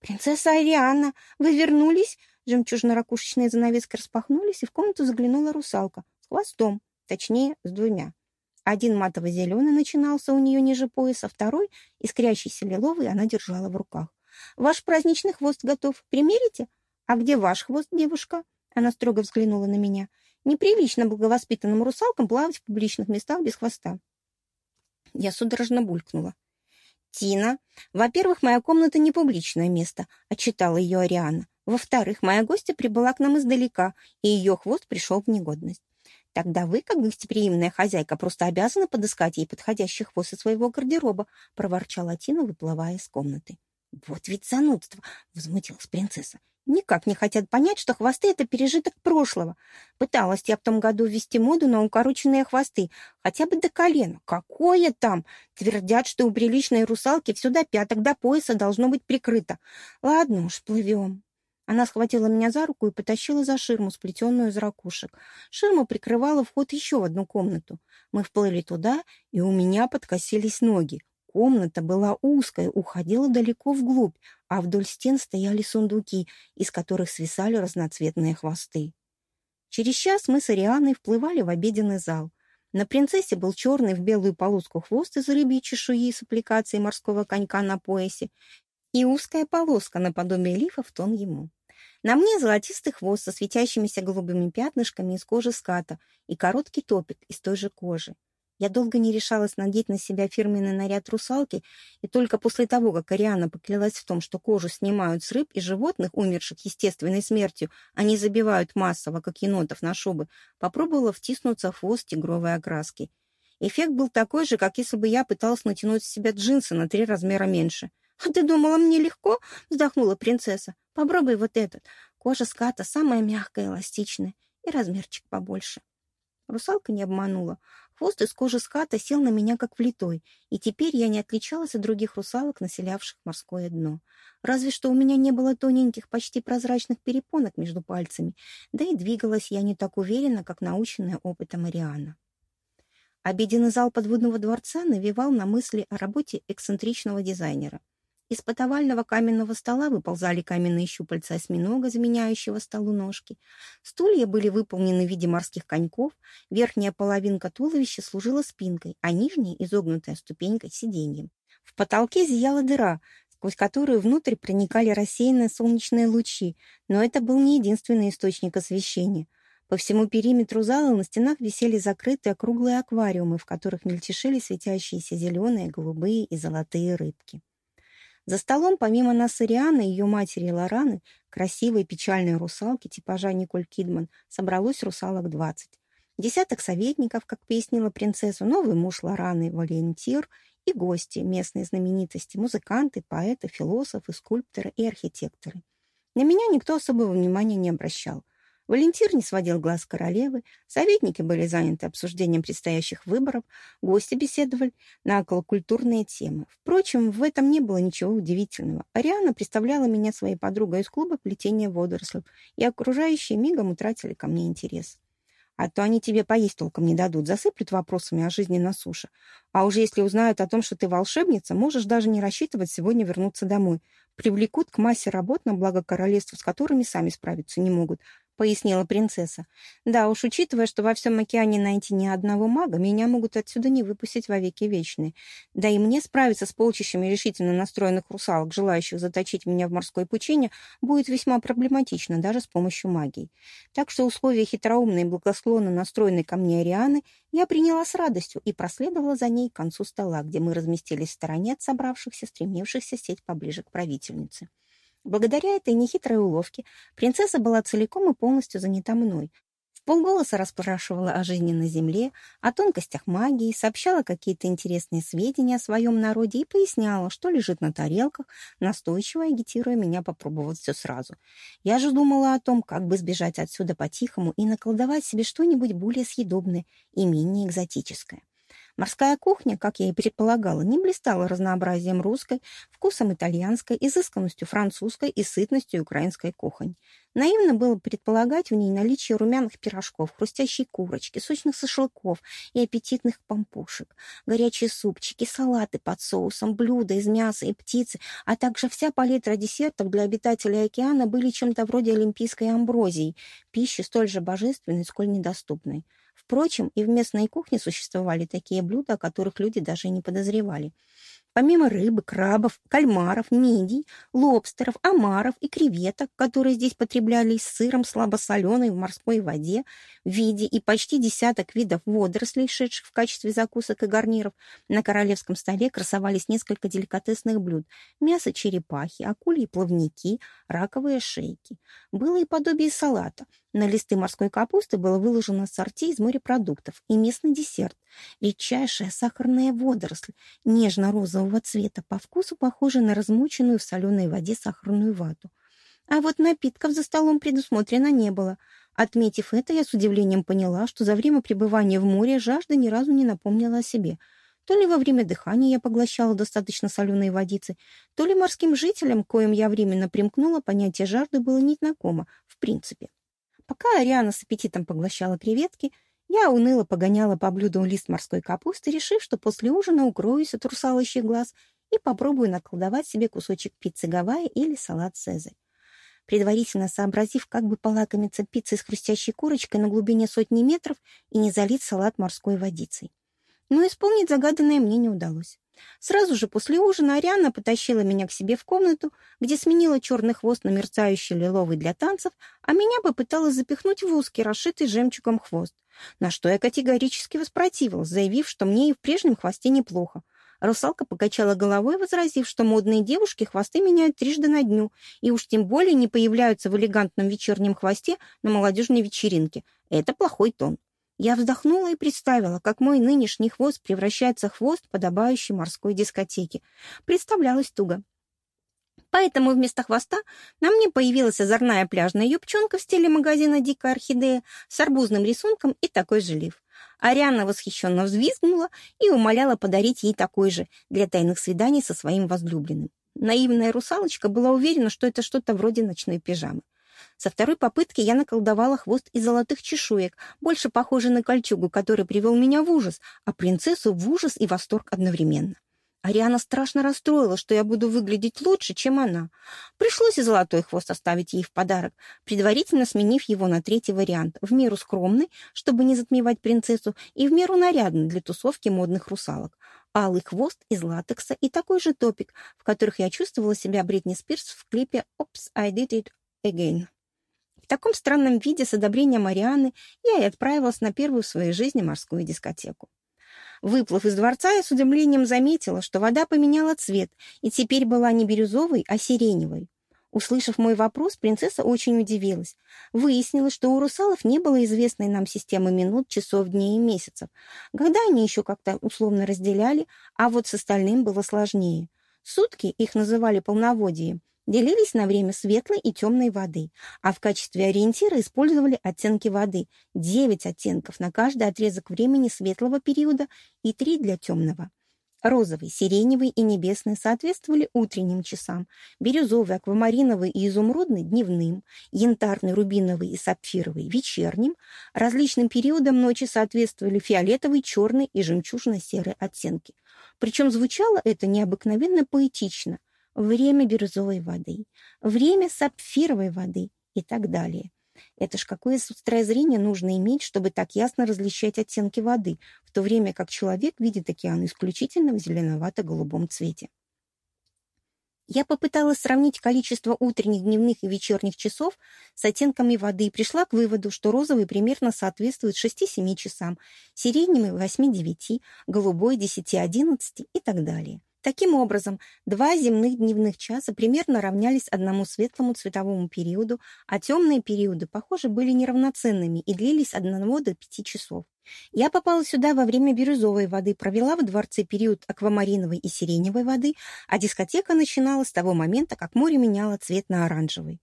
«Принцесса Ариана, вы вернулись?» Жемчужно-ракушечные занавески распахнулись, и в комнату заглянула русалка с хвостом, точнее, с двумя. Один матово-зеленый начинался у нее ниже пояса, второй, искрящийся лиловый, она держала в руках. Ваш праздничный хвост готов. Примерите? А где ваш хвост, девушка? Она строго взглянула на меня. Неприлично благовоспитанным русалкам плавать в публичных местах без хвоста. Я судорожно булькнула. «Тина, во-первых, моя комната не публичное место», — отчитала ее Ариана. «Во-вторых, моя гостья прибыла к нам издалека, и ее хвост пришел в негодность. Тогда вы, как гостеприимная хозяйка, просто обязаны подыскать ей подходящий хвост из своего гардероба», — проворчала Тина, выплывая из комнаты. «Вот ведь занудство!» — возмутилась принцесса. Никак не хотят понять, что хвосты — это пережиток прошлого. Пыталась я в том году ввести моду на укороченные хвосты, хотя бы до колена. Какое там? Твердят, что у приличной русалки все до пяток, до пояса должно быть прикрыто. Ладно уж, плывем. Она схватила меня за руку и потащила за ширму, сплетенную из ракушек. Ширма прикрывала вход еще в одну комнату. Мы вплыли туда, и у меня подкосились ноги. Комната была узкая, уходила далеко вглубь, а вдоль стен стояли сундуки, из которых свисали разноцветные хвосты. Через час мы с Арианой вплывали в обеденный зал. На принцессе был черный в белую полоску хвост из рыбьей чешуи с аппликацией морского конька на поясе и узкая полоска наподобие лифа в тон ему. На мне золотистый хвост со светящимися голубыми пятнышками из кожи ската и короткий топик из той же кожи. Я долго не решалась надеть на себя фирменный наряд русалки, и только после того, как Ариана поклялась в том, что кожу снимают с рыб и животных, умерших естественной смертью, они забивают массово, как енотов, на шубы, попробовала втиснуться в хвост тигровой окраски. Эффект был такой же, как если бы я пыталась натянуть с себя джинсы на три размера меньше. «А ты думала, мне легко?» — вздохнула принцесса. «Попробуй вот этот. Кожа ската самая мягкая, эластичная, и размерчик побольше». Русалка не обманула. Хвост из кожи ската сел на меня как влитой, и теперь я не отличалась от других русалок, населявших морское дно. Разве что у меня не было тоненьких, почти прозрачных перепонок между пальцами, да и двигалась я не так уверенно, как наученная опытом Ариана. Обеденный зал подводного дворца навевал на мысли о работе эксцентричного дизайнера — из потовального каменного стола выползали каменные щупальца осьминога, заменяющего столу ножки. Стулья были выполнены в виде морских коньков, верхняя половинка туловища служила спинкой, а нижняя, изогнутая ступенькой, сиденьем. В потолке зияла дыра, сквозь которую внутрь проникали рассеянные солнечные лучи, но это был не единственный источник освещения. По всему периметру зала на стенах висели закрытые круглые аквариумы, в которых мельтешили светящиеся зеленые, голубые и золотые рыбки. За столом, помимо нас и ее матери Лораны, красивой печальной русалки типажа Николь Кидман, собралось русалок двадцать. Десяток советников, как пояснила принцессу, новый муж Лораны Валентир и гости, местные знаменитости, музыканты, поэты, философы, скульпторы и архитекторы. На меня никто особого внимания не обращал – Валентир не сводил глаз королевы, советники были заняты обсуждением предстоящих выборов, гости беседовали на околокультурные темы. Впрочем, в этом не было ничего удивительного. Ариана представляла меня своей подругой из клуба плетения водорослей, и окружающие мигом утратили ко мне интерес. А то они тебе поесть толком не дадут, засыплют вопросами о жизни на суше. А уже если узнают о том, что ты волшебница, можешь даже не рассчитывать сегодня вернуться домой. Привлекут к массе работ на благо королевства, с которыми сами справиться не могут, — пояснила принцесса. «Да уж, учитывая, что во всем океане найти ни одного мага, меня могут отсюда не выпустить во веки вечные. Да и мне справиться с полчищами решительно настроенных русалок, желающих заточить меня в морской пучине, будет весьма проблематично даже с помощью магии. Так что условия хитроумной и благосклонно настроенной ко мне Арианы я приняла с радостью и проследовала за ней к концу стола, где мы разместились в стороне от собравшихся, стремившихся сесть поближе к правительнице. Благодаря этой нехитрой уловке принцесса была целиком и полностью занята мной. В полголоса расспрашивала о жизни на земле, о тонкостях магии, сообщала какие-то интересные сведения о своем народе и поясняла, что лежит на тарелках, настойчиво агитируя меня попробовать все сразу. Я же думала о том, как бы сбежать отсюда по-тихому и наколдовать себе что-нибудь более съедобное и менее экзотическое. Морская кухня, как я и предполагала, не блистала разнообразием русской, вкусом итальянской, изысканностью французской и сытностью украинской кухонь. Наивно было предполагать в ней наличие румяных пирожков, хрустящей курочки, сочных шашлыков и аппетитных помпушек, горячие супчики, салаты под соусом, блюда из мяса и птицы, а также вся палитра десертов для обитателей океана были чем-то вроде олимпийской амброзии, пищи столь же божественной, сколь недоступной. Впрочем, и в местной кухне существовали такие блюда, о которых люди даже не подозревали. Помимо рыбы, крабов, кальмаров, мидий, лобстеров, омаров и креветок, которые здесь потреблялись сыром слабосоленой в морской воде, в виде и почти десяток видов водорослей, шедших в качестве закусок и гарниров, на королевском столе красовались несколько деликатесных блюд. Мясо черепахи, акульи плавники, раковые шейки. Было и подобие салата. На листы морской капусты было выложено сорти из морепродуктов и местный десерт. Редчайшая сахарная водоросль, нежно-розового цвета, по вкусу похожая на размоченную в соленой воде сахарную вату. А вот напитков за столом предусмотрено не было. Отметив это, я с удивлением поняла, что за время пребывания в море жажда ни разу не напомнила о себе. То ли во время дыхания я поглощала достаточно соленой водицы, то ли морским жителям, коим я временно примкнула, понятие жажды было незнакомо, в принципе. Пока Ариана с аппетитом поглощала креветки, я уныло погоняла по блюду лист морской капусты, решив, что после ужина укроюсь от русалочьих глаз и попробую наколдовать себе кусочек пиццы Гавайи или салат Цезарь. Предварительно сообразив, как бы полакомиться пиццей с хрустящей курочкой на глубине сотни метров и не залить салат морской водицей. Но исполнить загаданное мне не удалось. Сразу же после ужина Ариана потащила меня к себе в комнату, где сменила черный хвост на мерцающий лиловый для танцев, а меня попыталась запихнуть в узкий, расшитый жемчугом хвост, на что я категорически воспротивилась, заявив, что мне и в прежнем хвосте неплохо. Русалка покачала головой, возразив, что модные девушки хвосты меняют трижды на дню, и уж тем более не появляются в элегантном вечернем хвосте на молодежной вечеринке. Это плохой тон. Я вздохнула и представила, как мой нынешний хвост превращается в хвост подобающей морской дискотеки. Представлялось туго. Поэтому вместо хвоста на мне появилась озорная пляжная юбчонка в стиле магазина «Дикая орхидея» с арбузным рисунком и такой же лиф. Ариана восхищенно взвизгнула и умоляла подарить ей такой же для тайных свиданий со своим возлюбленным. Наивная русалочка была уверена, что это что-то вроде ночной пижамы. Со второй попытки я наколдовала хвост из золотых чешуек, больше похожий на кольчугу, который привел меня в ужас, а принцессу в ужас и восторг одновременно. Ариана страшно расстроила, что я буду выглядеть лучше, чем она. Пришлось и золотой хвост оставить ей в подарок, предварительно сменив его на третий вариант, в меру скромный, чтобы не затмевать принцессу, и в меру нарядный для тусовки модных русалок. Алый хвост из латекса и такой же топик, в которых я чувствовала себя Бритни Спирс в клипе «Oops, I did it again». В таком странном виде с одобрением Арианы я и отправилась на первую в своей жизни морскую дискотеку. Выплыв из дворца, я с удивлением заметила, что вода поменяла цвет и теперь была не бирюзовой, а сиреневой. Услышав мой вопрос, принцесса очень удивилась. Выяснилось, что у русалов не было известной нам системы минут, часов, дней и месяцев. Когда они еще как-то условно разделяли, а вот с остальным было сложнее. Сутки, их называли полноводием, делились на время светлой и темной воды, а в качестве ориентира использовали оттенки воды – 9 оттенков на каждый отрезок времени светлого периода и 3 для темного. Розовый, сиреневый и небесный соответствовали утренним часам, бирюзовый, аквамариновый и изумрудный – дневным, янтарный, рубиновый и сапфировый – вечерним, различным периодам ночи соответствовали фиолетовый, черный и жемчужно-серый оттенки. Причем звучало это необыкновенно поэтично, время бирюзовой воды, время сапфировой воды и так далее. Это ж какое острое зрение нужно иметь, чтобы так ясно различать оттенки воды, в то время как человек видит океан исключительно в зеленовато-голубом цвете. Я попыталась сравнить количество утренних, дневных и вечерних часов с оттенками воды и пришла к выводу, что розовый примерно соответствует 6-7 часам, сиреневый – 8-9, голубой – 10-11 и так далее. Таким образом, два земных дневных часа примерно равнялись одному светлому цветовому периоду, а темные периоды, похоже, были неравноценными и длились от одного до пяти часов. Я попала сюда во время бирюзовой воды, провела в дворце период аквамариновой и сиреневой воды, а дискотека начиналась с того момента, как море меняло цвет на оранжевый.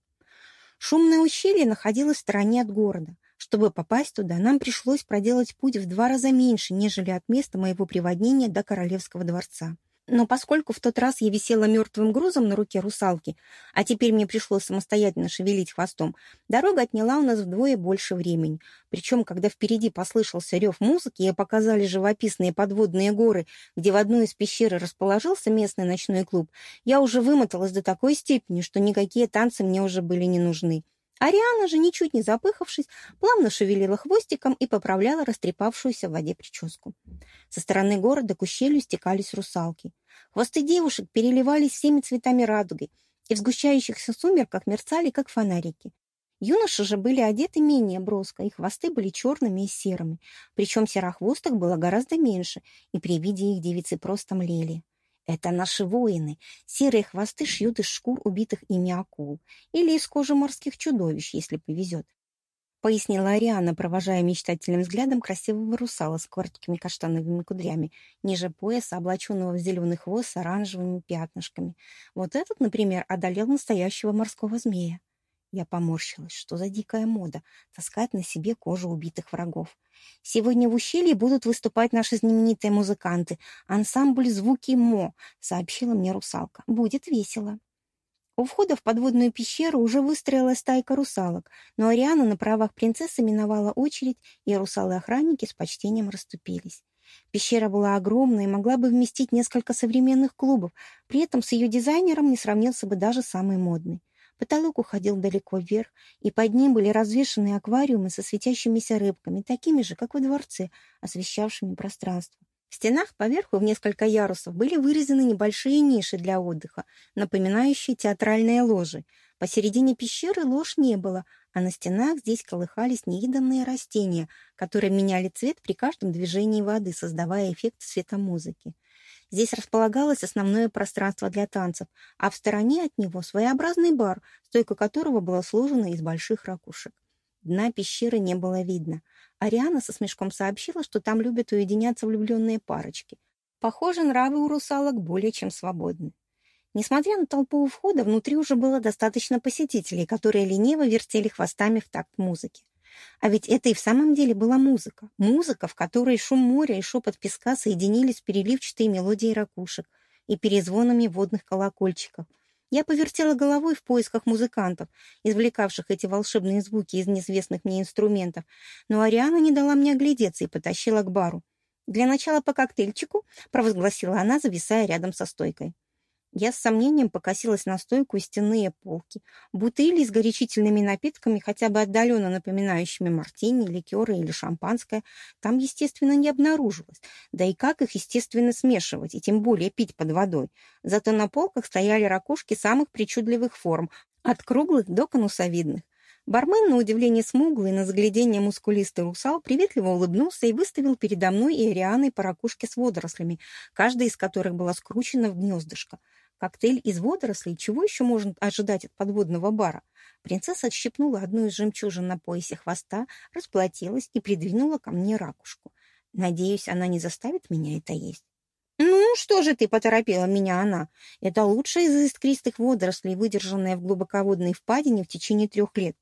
Шумное ущелье находилось в стороне от города. Чтобы попасть туда, нам пришлось проделать путь в два раза меньше, нежели от места моего приводнения до Королевского дворца. Но поскольку в тот раз я висела мертвым грузом на руке русалки, а теперь мне пришлось самостоятельно шевелить хвостом, дорога отняла у нас вдвое больше времени. Причем, когда впереди послышался рев музыки и показали живописные подводные горы, где в одной из пещер расположился местный ночной клуб, я уже вымоталась до такой степени, что никакие танцы мне уже были не нужны. Ариана же, ничуть не запыхавшись, плавно шевелила хвостиком и поправляла растрепавшуюся в воде прическу. Со стороны города к ущелью стекались русалки. Хвосты девушек переливались всеми цветами радуги и в сгущающихся сумерках мерцали, как фонарики. Юноши же были одеты менее броско, их хвосты были черными и серыми, причем серохвостых было гораздо меньше, и при виде их девицы просто млели. Это наши воины. Серые хвосты шьют из шкур убитых ими акул или из кожи морских чудовищ, если повезет. Пояснила Ариана, провожая мечтательным взглядом красивого русала с короткими каштановыми кудрями, ниже пояса, облаченного в зеленый хвост с оранжевыми пятнышками. Вот этот, например, одолел настоящего морского змея. Я поморщилась. Что за дикая мода — таскать на себе кожу убитых врагов. «Сегодня в ущелье будут выступать наши знаменитые музыканты. Ансамбль «Звуки Мо», — сообщила мне русалка. «Будет весело». У входа в подводную пещеру уже выстроилась стайка русалок, но Ариана на правах принцессы миновала очередь, и русалы-охранники с почтением расступились. Пещера была огромной и могла бы вместить несколько современных клубов, при этом с ее дизайнером не сравнился бы даже самый модный. Потолок уходил далеко вверх, и под ним были развешаны аквариумы со светящимися рыбками, такими же, как во дворце, освещавшими пространство. В стенах поверху в несколько ярусов были вырезаны небольшие ниши для отдыха, напоминающие театральные ложи. Посередине пещеры лож не было, а на стенах здесь колыхались невиданные растения, которые меняли цвет при каждом движении воды, создавая эффект светомузыки. Здесь располагалось основное пространство для танцев, а в стороне от него своеобразный бар, стойка которого была сложена из больших ракушек. Дна пещеры не было видно. Ариана со смешком сообщила, что там любят уединяться влюбленные парочки. Похоже, нравы у русалок более чем свободны. Несмотря на толпу у входа, внутри уже было достаточно посетителей, которые лениво вертели хвостами в такт музыки. А ведь это и в самом деле была музыка. Музыка, в которой шум моря и шепот песка соединились в переливчатые мелодии ракушек и перезвонами водных колокольчиков. Я повертела головой в поисках музыкантов, извлекавших эти волшебные звуки из неизвестных мне инструментов, но Ариана не дала мне оглядеться и потащила к бару. «Для начала по коктейльчику», — провозгласила она, зависая рядом со стойкой. Я с сомнением покосилась на стойку и стенные полки. Бутыли с горячительными напитками, хотя бы отдаленно напоминающими мартини, ликеры или шампанское, там, естественно, не обнаружилось. Да и как их, естественно, смешивать, и тем более пить под водой. Зато на полках стояли ракушки самых причудливых форм, от круглых до конусовидных. Бармен, на удивление смуглый, на заглядение мускулистый русал, приветливо улыбнулся и выставил передо мной и Арианой по ракушке с водорослями, каждая из которых была скручена в гнездышко. Коктейль из водорослей, чего еще можно ожидать от подводного бара? Принцесса отщипнула одну из жемчужин на поясе хвоста, расплатилась и придвинула ко мне ракушку. Надеюсь, она не заставит меня это есть. «Ну, что же ты?» — поторопила меня она. «Это лучшая из искристых водорослей, выдержанная в глубоководной впадине в течение трех лет.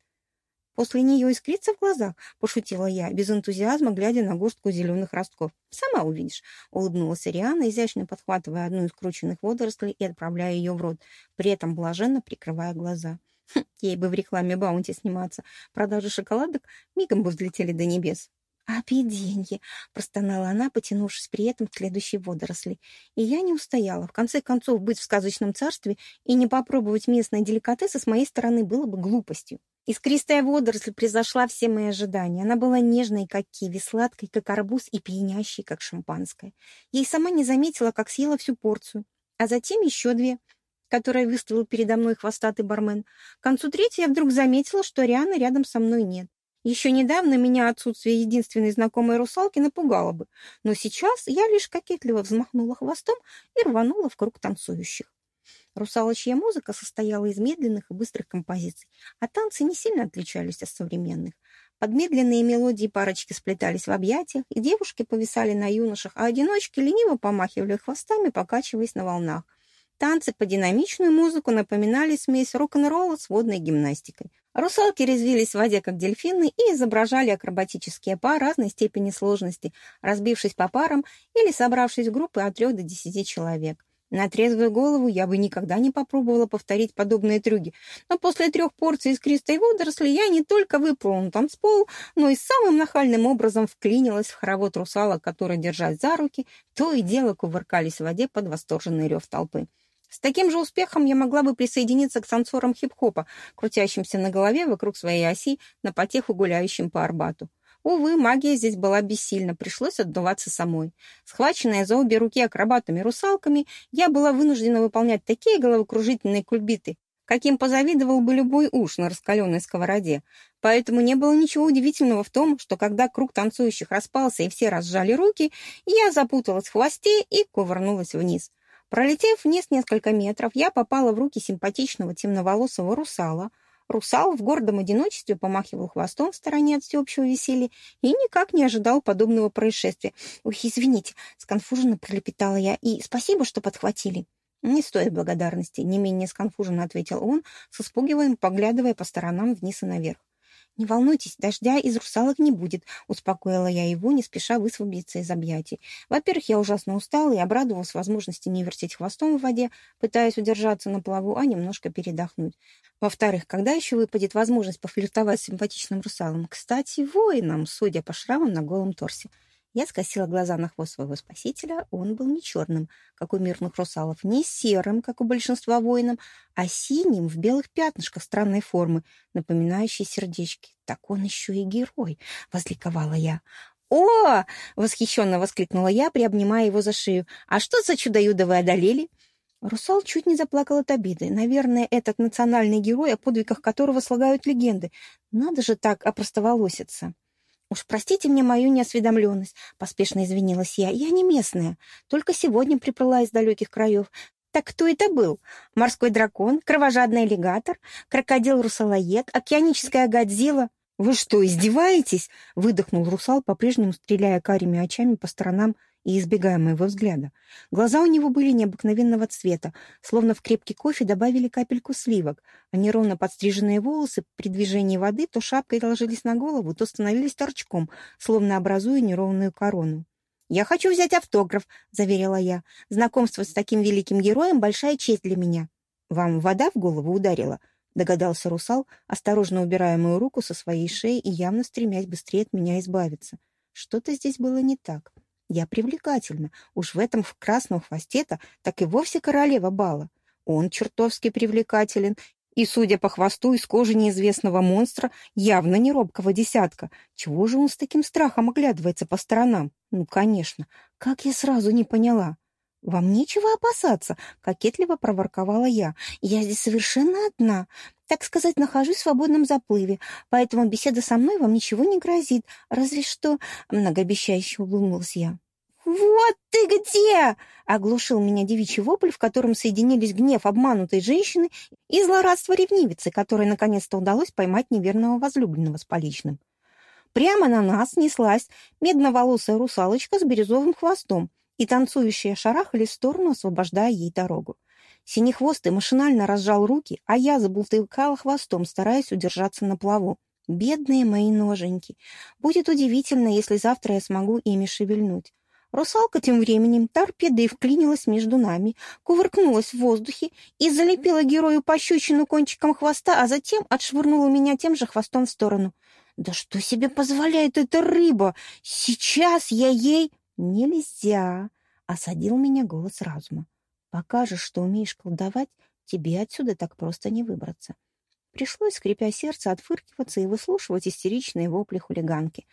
После нее искрится в глазах, пошутила я, без энтузиазма, глядя на горстку зеленых ростков. Сама увидишь, улыбнулась Риана, изящно подхватывая одну из крученных водорослей и отправляя ее в рот, при этом блаженно прикрывая глаза. Хм, ей бы в рекламе Баунти сниматься. Продажи шоколадок мигом бы взлетели до небес. «Объеденье!» — простонала она, потянувшись при этом к следующей водоросли. И я не устояла. В конце концов, быть в сказочном царстве и не попробовать местные деликатесы с моей стороны было бы глупостью. Искристая водоросль превзошла все мои ожидания. Она была нежной, как киви, сладкой, как арбуз, и пьянящей, как шампанское. Ей сама не заметила, как съела всю порцию. А затем еще две, которые выставил передо мной хвостатый бармен. К концу третьей я вдруг заметила, что Рианы рядом со мной нет. Еще недавно меня отсутствие единственной знакомой русалки напугало бы, но сейчас я лишь кокетливо взмахнула хвостом и рванула в круг танцующих. Русалочья музыка состояла из медленных и быстрых композиций, а танцы не сильно отличались от современных. Под медленные мелодии парочки сплетались в объятиях, и девушки повисали на юношах, а одиночки лениво помахивали хвостами, покачиваясь на волнах. Танцы по динамичную музыку напоминали смесь рок-н-ролла с водной гимнастикой. Русалки резвились в воде, как дельфины, и изображали акробатические пары разной степени сложности, разбившись по парам или собравшись в группы от трех до десяти человек. На трезвую голову я бы никогда не попробовала повторить подобные трюки, но после трех порций искристой водоросли я не только выплыла на танцпол, но и самым нахальным образом вклинилась в хоровод русалок, которые, держась за руки, то и дело кувыркались в воде под восторженный рев толпы. С таким же успехом я могла бы присоединиться к танцорам хип-хопа, крутящимся на голове вокруг своей оси на потеху гуляющим по Арбату. Увы, магия здесь была бессильна, пришлось отдуваться самой. Схваченная за обе руки акробатами-русалками, я была вынуждена выполнять такие головокружительные кульбиты, каким позавидовал бы любой уж на раскаленной сковороде. Поэтому не было ничего удивительного в том, что когда круг танцующих распался и все разжали руки, я запуталась в хвосте и кувырнулась вниз. Пролетев вниз несколько метров, я попала в руки симпатичного темноволосого русала — Русал в гордом одиночестве помахивал хвостом в стороне от всеобщего веселья и никак не ожидал подобного происшествия. «Ой, извините», — сконфуженно пролепетала я, — «и спасибо, что подхватили». «Не стоит благодарности», — не менее сконфуженно ответил он, с испугиваем, поглядывая по сторонам вниз и наверх. «Не волнуйтесь, дождя из русалок не будет», — успокоила я его, не спеша высвободиться из объятий. Во-первых, я ужасно устала и обрадовалась возможности не вертеть хвостом в воде, пытаясь удержаться на плаву, а немножко передохнуть. Во-вторых, когда еще выпадет возможность пофлиртовать с симпатичным русалом? Кстати, воином, судя по шрамам на голом торсе. Я скосила глаза на хвост своего спасителя. Он был не черным, как у мирных русалов, не серым, как у большинства воинов, а синим в белых пятнышках странной формы, напоминающей сердечки. Так он еще и герой, — возликовала я. «О!» — восхищенно воскликнула я, приобнимая его за шею. «А что за чудо-юдо вы одолели?» Русал чуть не заплакал от обиды. Наверное, этот национальный герой, о подвигах которого слагают легенды. Надо же так опростоволоситься. «Уж простите мне мою неосведомленность», — поспешно извинилась я. «Я не местная. Только сегодня приплыла из далеких краев. Так кто это был? Морской дракон, кровожадный аллигатор, крокодил-русалоед, океаническая годзилла?» «Вы что, издеваетесь?» — выдохнул русал, по-прежнему стреляя карими очами по сторонам и избегая моего взгляда. Глаза у него были необыкновенного цвета, словно в крепкий кофе добавили капельку сливок, а неровно подстриженные волосы при движении воды то шапкой ложились на голову, то становились торчком, словно образуя неровную корону. «Я хочу взять автограф», — заверила я. «Знакомство с таким великим героем — большая честь для меня». «Вам вода в голову ударила?» — догадался русал, осторожно убирая мою руку со своей шеи и явно стремясь быстрее от меня избавиться. Что-то здесь было не так. Я привлекательна. Уж в этом в красном хвосте-то так и вовсе королева бала. Он чертовски привлекателен, и, судя по хвосту из кожи неизвестного монстра, явно не робкого десятка. Чего же он с таким страхом оглядывается по сторонам? Ну, конечно, как я сразу не поняла. «Вам нечего опасаться», — кокетливо проворковала я. «Я здесь совершенно одна. Так сказать, нахожусь в свободном заплыве, поэтому беседа со мной вам ничего не грозит. Разве что...» — многообещающе улыбнулась я. «Вот ты где!» — оглушил меня девичий вопль, в котором соединились гнев обманутой женщины и злорадство ревнивицы, которой наконец-то удалось поймать неверного возлюбленного с поличным. Прямо на нас неслась медноволосая русалочка с бирюзовым хвостом — и танцующие шарахали в сторону, освобождая ей дорогу. Синехвостый машинально разжал руки, а я забултыкала хвостом, стараясь удержаться на плаву. Бедные мои ноженьки! Будет удивительно, если завтра я смогу ими шевельнуть. Русалка тем временем торпедой вклинилась между нами, кувыркнулась в воздухе и залепила герою пощечину кончиком хвоста, а затем отшвырнула меня тем же хвостом в сторону. «Да что себе позволяет эта рыба? Сейчас я ей...» «Нельзя!» — осадил меня голос разума. «Покажешь, что умеешь колдовать, тебе отсюда так просто не выбраться». Пришлось, скрипя сердце, отфыркиваться и выслушивать истеричные вопли хулиганки.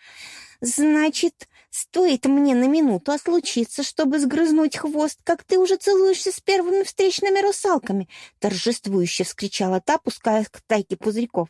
«Значит, стоит мне на минуту отлучиться, чтобы сгрызнуть хвост, как ты уже целуешься с первыми встречными русалками!» торжествующе вскричала та, пуская к тайке пузырьков.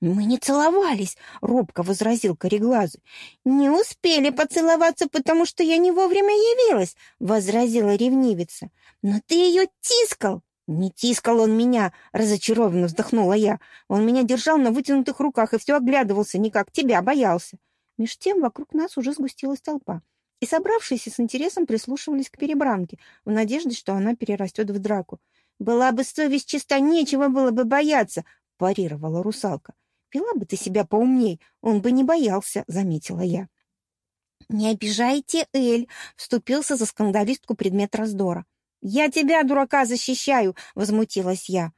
«Мы не целовались», — робко возразил кореглазый. «Не успели поцеловаться, потому что я не вовремя явилась», — возразила ревнивица. «Но ты ее тискал». «Не тискал он меня», — разочарованно вздохнула я. «Он меня держал на вытянутых руках и все оглядывался, никак тебя боялся». Меж тем вокруг нас уже сгустилась толпа, и собравшиеся с интересом прислушивались к перебранке, в надежде, что она перерастет в драку. «Была бы совесть чиста, нечего было бы бояться», — парировала русалка. «Вела бы ты себя поумней, он бы не боялся», — заметила я. «Не обижайте, Эль!» — вступился за скандалистку предмет раздора. «Я тебя, дурака, защищаю!» — возмутилась я.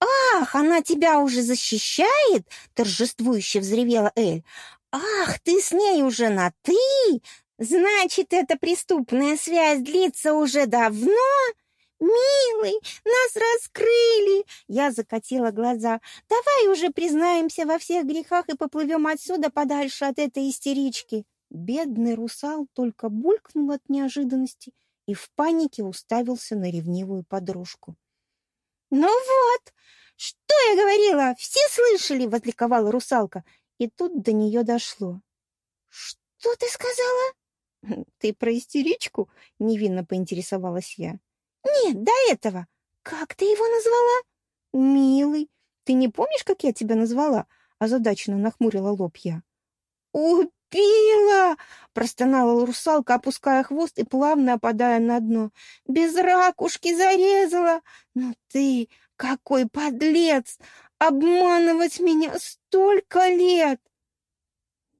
«Ах, она тебя уже защищает?» — торжествующе взревела Эль. «Ах, ты с ней уже на «ты»? Значит, эта преступная связь длится уже давно?» «Милый, нас раскрыли!» Я закатила глаза. «Давай уже признаемся во всех грехах и поплывем отсюда подальше от этой истерички!» Бедный русал только булькнул от неожиданности и в панике уставился на ревнивую подружку. «Ну вот! Что я говорила? Все слышали!» — возликовала русалка. И тут до нее дошло. «Что ты сказала?» «Ты про истеричку?» — невинно поинтересовалась я. «Нет, до этого. Как ты его назвала?» «Милый. Ты не помнишь, как я тебя назвала?» Озадаченно нахмурила лоб я. «Убила!» — простонала русалка, опуская хвост и плавно опадая на дно. «Без ракушки зарезала! Ну ты какой подлец! Обманывать меня столько лет!»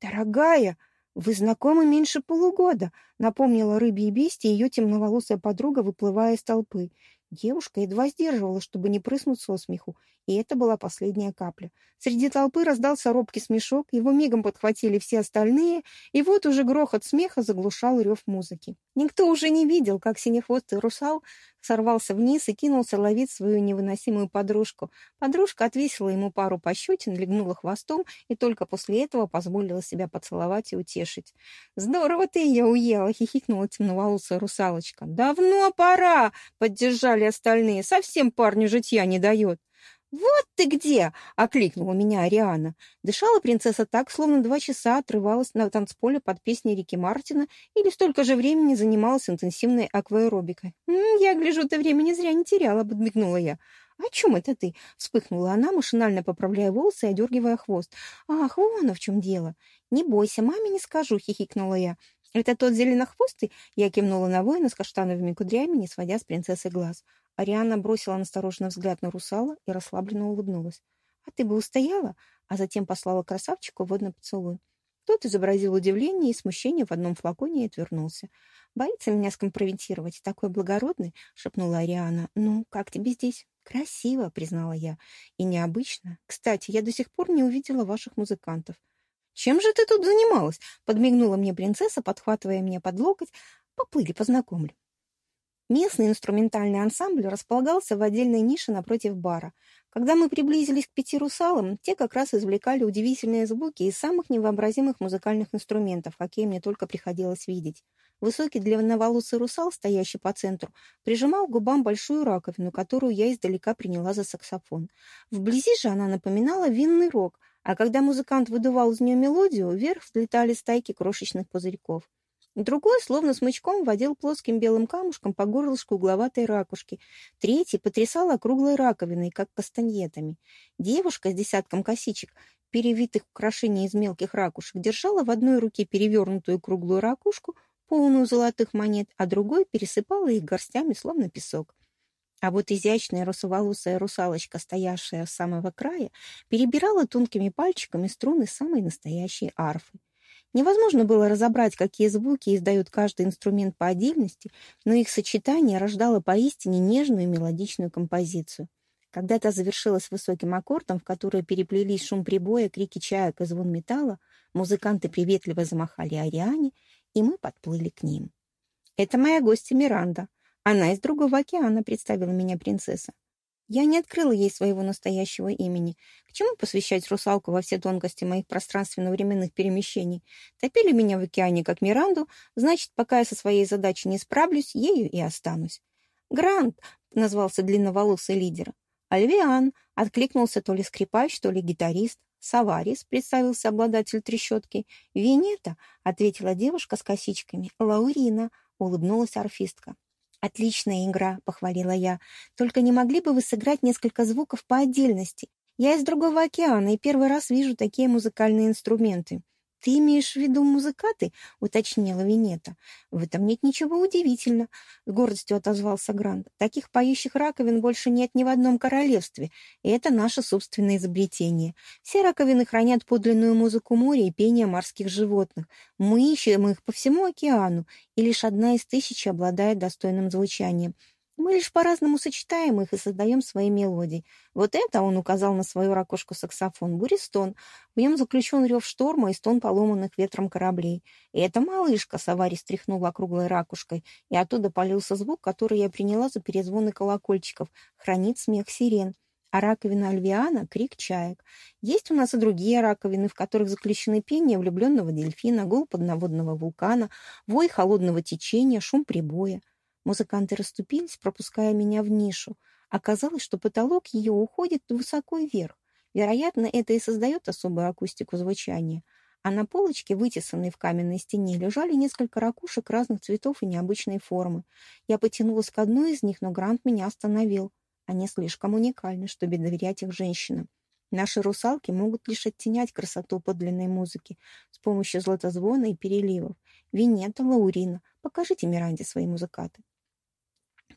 «Дорогая, вы знакомы меньше полугода», — напомнила рыбье бестия ее темноволосая подруга, выплывая из толпы. Девушка едва сдерживала, чтобы не прыснуть со смеху, и это была последняя капля. Среди толпы раздался робкий смешок, его мигом подхватили все остальные, и вот уже грохот смеха заглушал рев музыки. Никто уже не видел, как синехвостый русал сорвался вниз и кинулся ловить свою невыносимую подружку. Подружка отвесила ему пару пощечин, легнула хвостом и только после этого позволила себя поцеловать и утешить. «Здорово ты ее уела!» — хихикнула темноволосая русалочка. «Давно пора!» — поддержали остальные. «Совсем парню житья не дает!» «Вот ты где!» — окликнула меня Ариана. Дышала принцесса так, словно два часа отрывалась на танцполе под песни Рики Мартина или столько же времени занималась интенсивной акваэробикой. «М -м, «Я гляжу, ты времени зря не теряла», — подмигнула я. «О чем это ты?» — вспыхнула она, машинально поправляя волосы и одергивая хвост. «Ах, вон в чем дело!» «Не бойся, маме не скажу», — хихикнула я. «Это тот зеленохвостый?» — я кивнула на воина с каштановыми кудрями, не сводя с принцессы глаз. Ариана бросила настороженный взгляд на русала и расслабленно улыбнулась. «А ты бы устояла?» А затем послала красавчику водный поцелуй. Тот изобразил удивление и смущение в одном флаконе и отвернулся. «Боится меня скомпрометировать. Такой благородный!» — шепнула Ариана. «Ну, как тебе здесь?» «Красиво», — признала я. «И необычно. Кстати, я до сих пор не увидела ваших музыкантов». «Чем же ты тут занималась?» — подмигнула мне принцесса, подхватывая меня под локоть. «Поплыли, познакомлю». Местный инструментальный ансамбль располагался в отдельной нише напротив бара. Когда мы приблизились к пяти русалам, те как раз извлекали удивительные звуки из самых невообразимых музыкальных инструментов, какие мне только приходилось видеть. Высокий длинноволосый русал, стоящий по центру, прижимал к губам большую раковину, которую я издалека приняла за саксофон. Вблизи же она напоминала винный рог, а когда музыкант выдувал из нее мелодию, вверх взлетали стайки крошечных пузырьков. Другой, словно смычком, водил плоским белым камушком по горлышку угловатой ракушки. Третий потрясал округлой раковиной, как кастаньетами. Девушка с десятком косичек, перевитых украшений из мелких ракушек, держала в одной руке перевернутую круглую ракушку, полную золотых монет, а другой пересыпала их горстями, словно песок. А вот изящная русоволосая русалочка, стоявшая с самого края, перебирала тонкими пальчиками струны самой настоящей арфы. Невозможно было разобрать, какие звуки издает каждый инструмент по отдельности, но их сочетание рождало поистине нежную мелодичную композицию. Когда та завершилась высоким аккордом, в который переплелись шум прибоя, крики чаек и звон металла, музыканты приветливо замахали Ариане, и мы подплыли к ним. «Это моя гостья Миранда. Она из другого океана», — представила меня принцесса. Я не открыла ей своего настоящего имени. К чему посвящать русалку во все тонкости моих пространственно-временных перемещений? Топили меня в океане, как Миранду, значит, пока я со своей задачей не справлюсь, ею и останусь. «Грант», — назвался длинноволосый лидер. «Альвиан», — откликнулся то ли скрипач, то ли гитарист. «Саварис», — представился обладатель трещотки. «Винета», — ответила девушка с косичками. «Лаурина», — улыбнулась арфистка. «Отличная игра», — похвалила я. «Только не могли бы вы сыграть несколько звуков по отдельности? Я из другого океана и первый раз вижу такие музыкальные инструменты». «Ты имеешь в виду музыкаты?» — уточнила Винета. «В этом нет ничего удивительного», — с гордостью отозвался Грант. «Таких поющих раковин больше нет ни в одном королевстве, и это наше собственное изобретение. Все раковины хранят подлинную музыку моря и пение морских животных. Мы ищем их по всему океану, и лишь одна из тысячи обладает достойным звучанием. Мы лишь по-разному сочетаем их и создаем свои мелодии. Вот это он указал на свою ракушку саксофон, буристон. В нем заключен рев шторма и стон поломанных ветром кораблей. И это малышка, Савари стряхнула круглой ракушкой, и оттуда полился звук, который я приняла за перезвоны колокольчиков. Хранит смех сирен. А раковина альвиана — крик чаек. Есть у нас и другие раковины, в которых заключены пение влюбленного дельфина, гул подводного вулкана, вой холодного течения, шум прибоя. Музыканты расступились, пропуская меня в нишу. Оказалось, что потолок ее уходит высоко вверх. Вероятно, это и создает особую акустику звучания. А на полочке, вытесанной в каменной стене, лежали несколько ракушек разных цветов и необычной формы. Я потянулась к одной из них, но Грант меня остановил. Они слишком уникальны, чтобы доверять их женщинам. Наши русалки могут лишь оттенять красоту подлинной музыки с помощью златозвона и переливов. Винета, Лаурина, покажите Миранде свои музыкаты.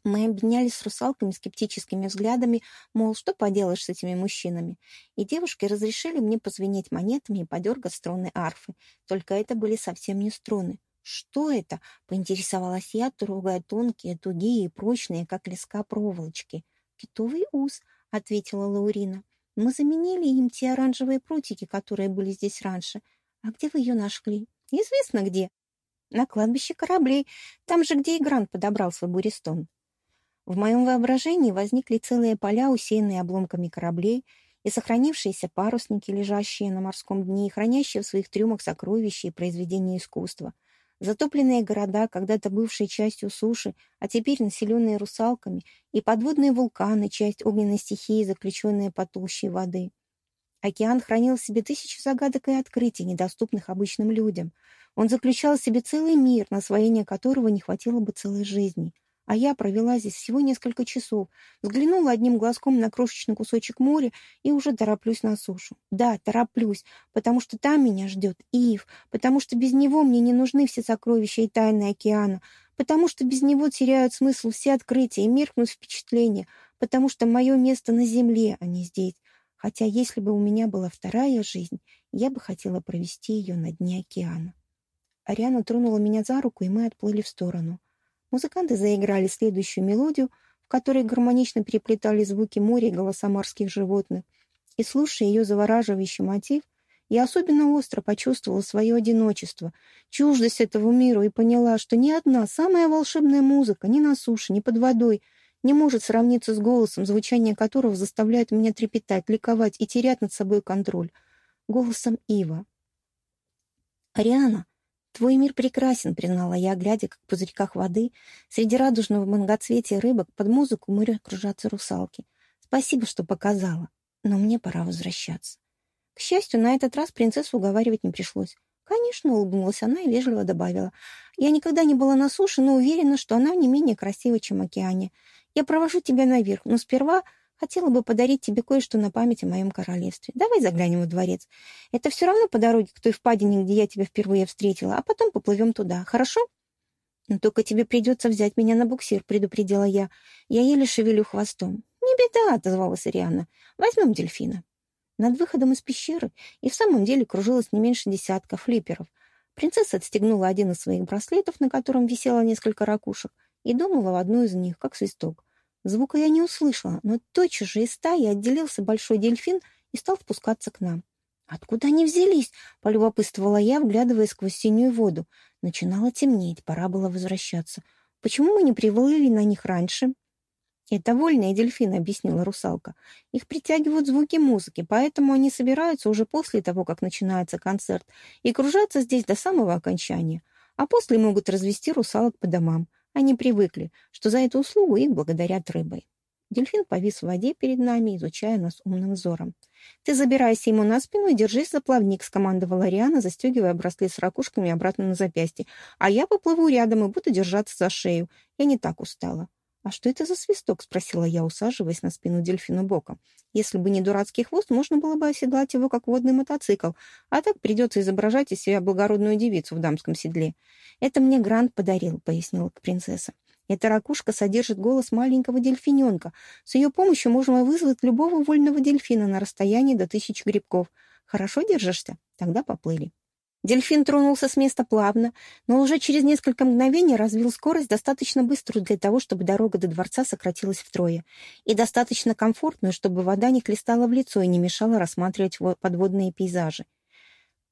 Мы обменялись с русалками скептическими взглядами, мол, что поделаешь с этими мужчинами. И девушки разрешили мне позвенеть монетами и подергать струны арфы. Только это были совсем не струны. «Что это?» — поинтересовалась я, трогая тонкие, тугие и прочные, как леска проволочки. «Китовый ус», — ответила Лаурина. «Мы заменили им те оранжевые прутики, которые были здесь раньше. А где вы ее нашли?» «Известно где. На кладбище кораблей, там же, где и Грант подобрал свой буристон». В моем воображении возникли целые поля, усеянные обломками кораблей, и сохранившиеся парусники, лежащие на морском дне и хранящие в своих трюмах сокровища и произведения искусства. Затопленные города, когда-то бывшие частью суши, а теперь населенные русалками, и подводные вулканы, часть огненной стихии, заключенные под толщей воды. Океан хранил в себе тысячи загадок и открытий, недоступных обычным людям. Он заключал в себе целый мир, на освоение которого не хватило бы целой жизни — а я провела здесь всего несколько часов, взглянула одним глазком на крошечный кусочек моря и уже тороплюсь на сушу. Да, тороплюсь, потому что там меня ждет Ив, потому что без него мне не нужны все сокровища и тайны океана, потому что без него теряют смысл все открытия и меркнут впечатления, потому что мое место на земле, а не здесь. Хотя если бы у меня была вторая жизнь, я бы хотела провести ее на дне океана. Ариана тронула меня за руку, и мы отплыли в сторону. Музыканты заиграли следующую мелодию, в которой гармонично переплетали звуки моря и голоса морских животных. И, слушая ее завораживающий мотив, я особенно остро почувствовала свое одиночество, чуждость этого мира и поняла, что ни одна самая волшебная музыка ни на суше, ни под водой не может сравниться с голосом, звучание которого заставляет меня трепетать, ликовать и терять над собой контроль. Голосом Ива. «Ариана!» «Твой мир прекрасен», — признала я, глядя, как в пузырьках воды среди радужного многоцветия рыбок под музыку моря кружатся русалки. «Спасибо, что показала, но мне пора возвращаться». К счастью, на этот раз принцессу уговаривать не пришлось. «Конечно», — улыбнулась она и вежливо добавила. «Я никогда не была на суше, но уверена, что она не менее красива, чем океане. Я провожу тебя наверх, но сперва Хотела бы подарить тебе кое-что на память о моем королевстве. Давай заглянем в дворец. Это все равно по дороге к той впадине, где я тебя впервые встретила, а потом поплывем туда. Хорошо? Но только тебе придется взять меня на буксир, предупредила я. Я еле шевелю хвостом. Не беда, отозвалась Рианна. Возьмем дельфина. Над выходом из пещеры и в самом деле кружилось не меньше десятка флипперов. Принцесса отстегнула один из своих браслетов, на котором висело несколько ракушек, и думала в одну из них, как свисток. Звука я не услышала, но тотчас же из стаи отделился большой дельфин и стал спускаться к нам. «Откуда они взялись?» — полюбопытствовала я, вглядывая сквозь синюю воду. Начинало темнеть, пора было возвращаться. «Почему мы не привалили на них раньше?» «Это вольные дельфины», — объяснила русалка. «Их притягивают звуки музыки, поэтому они собираются уже после того, как начинается концерт, и кружатся здесь до самого окончания, а после могут развести русалок по домам. Они привыкли, что за эту услугу их благодарят рыбой. Дельфин повис в воде перед нами, изучая нас умным взором. «Ты забирайся ему на спину и держись за плавник», — скомандовала Риана, застегивая браслет с ракушками обратно на запястье. «А я поплыву рядом и буду держаться за шею. Я не так устала». «А что это за свисток?» — спросила я, усаживаясь на спину дельфину боком. «Если бы не дурацкий хвост, можно было бы оседлать его, как водный мотоцикл, а так придется изображать из себя благородную девицу в дамском седле». «Это мне Грант подарил», — пояснила принцесса. «Эта ракушка содержит голос маленького дельфиненка. С ее помощью можно вызвать любого вольного дельфина на расстоянии до тысячи грибков. Хорошо держишься? Тогда поплыли». Дельфин тронулся с места плавно, но уже через несколько мгновений развил скорость достаточно быструю для того, чтобы дорога до дворца сократилась втрое, и достаточно комфортную, чтобы вода не хлестала в лицо и не мешала рассматривать подводные пейзажи.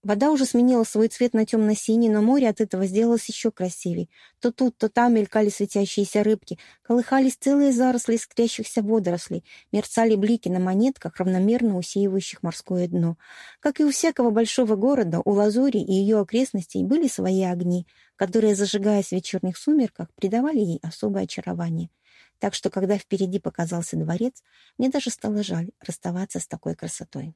Вода уже сменила свой цвет на темно-синий, но море от этого сделалось еще красивее. То тут, то там мелькали светящиеся рыбки, колыхались целые заросли искрящихся водорослей, мерцали блики на монетках, равномерно усеивающих морское дно. Как и у всякого большого города, у Лазури и ее окрестностей были свои огни, которые, зажигаясь в вечерних сумерках, придавали ей особое очарование. Так что, когда впереди показался дворец, мне даже стало жаль расставаться с такой красотой.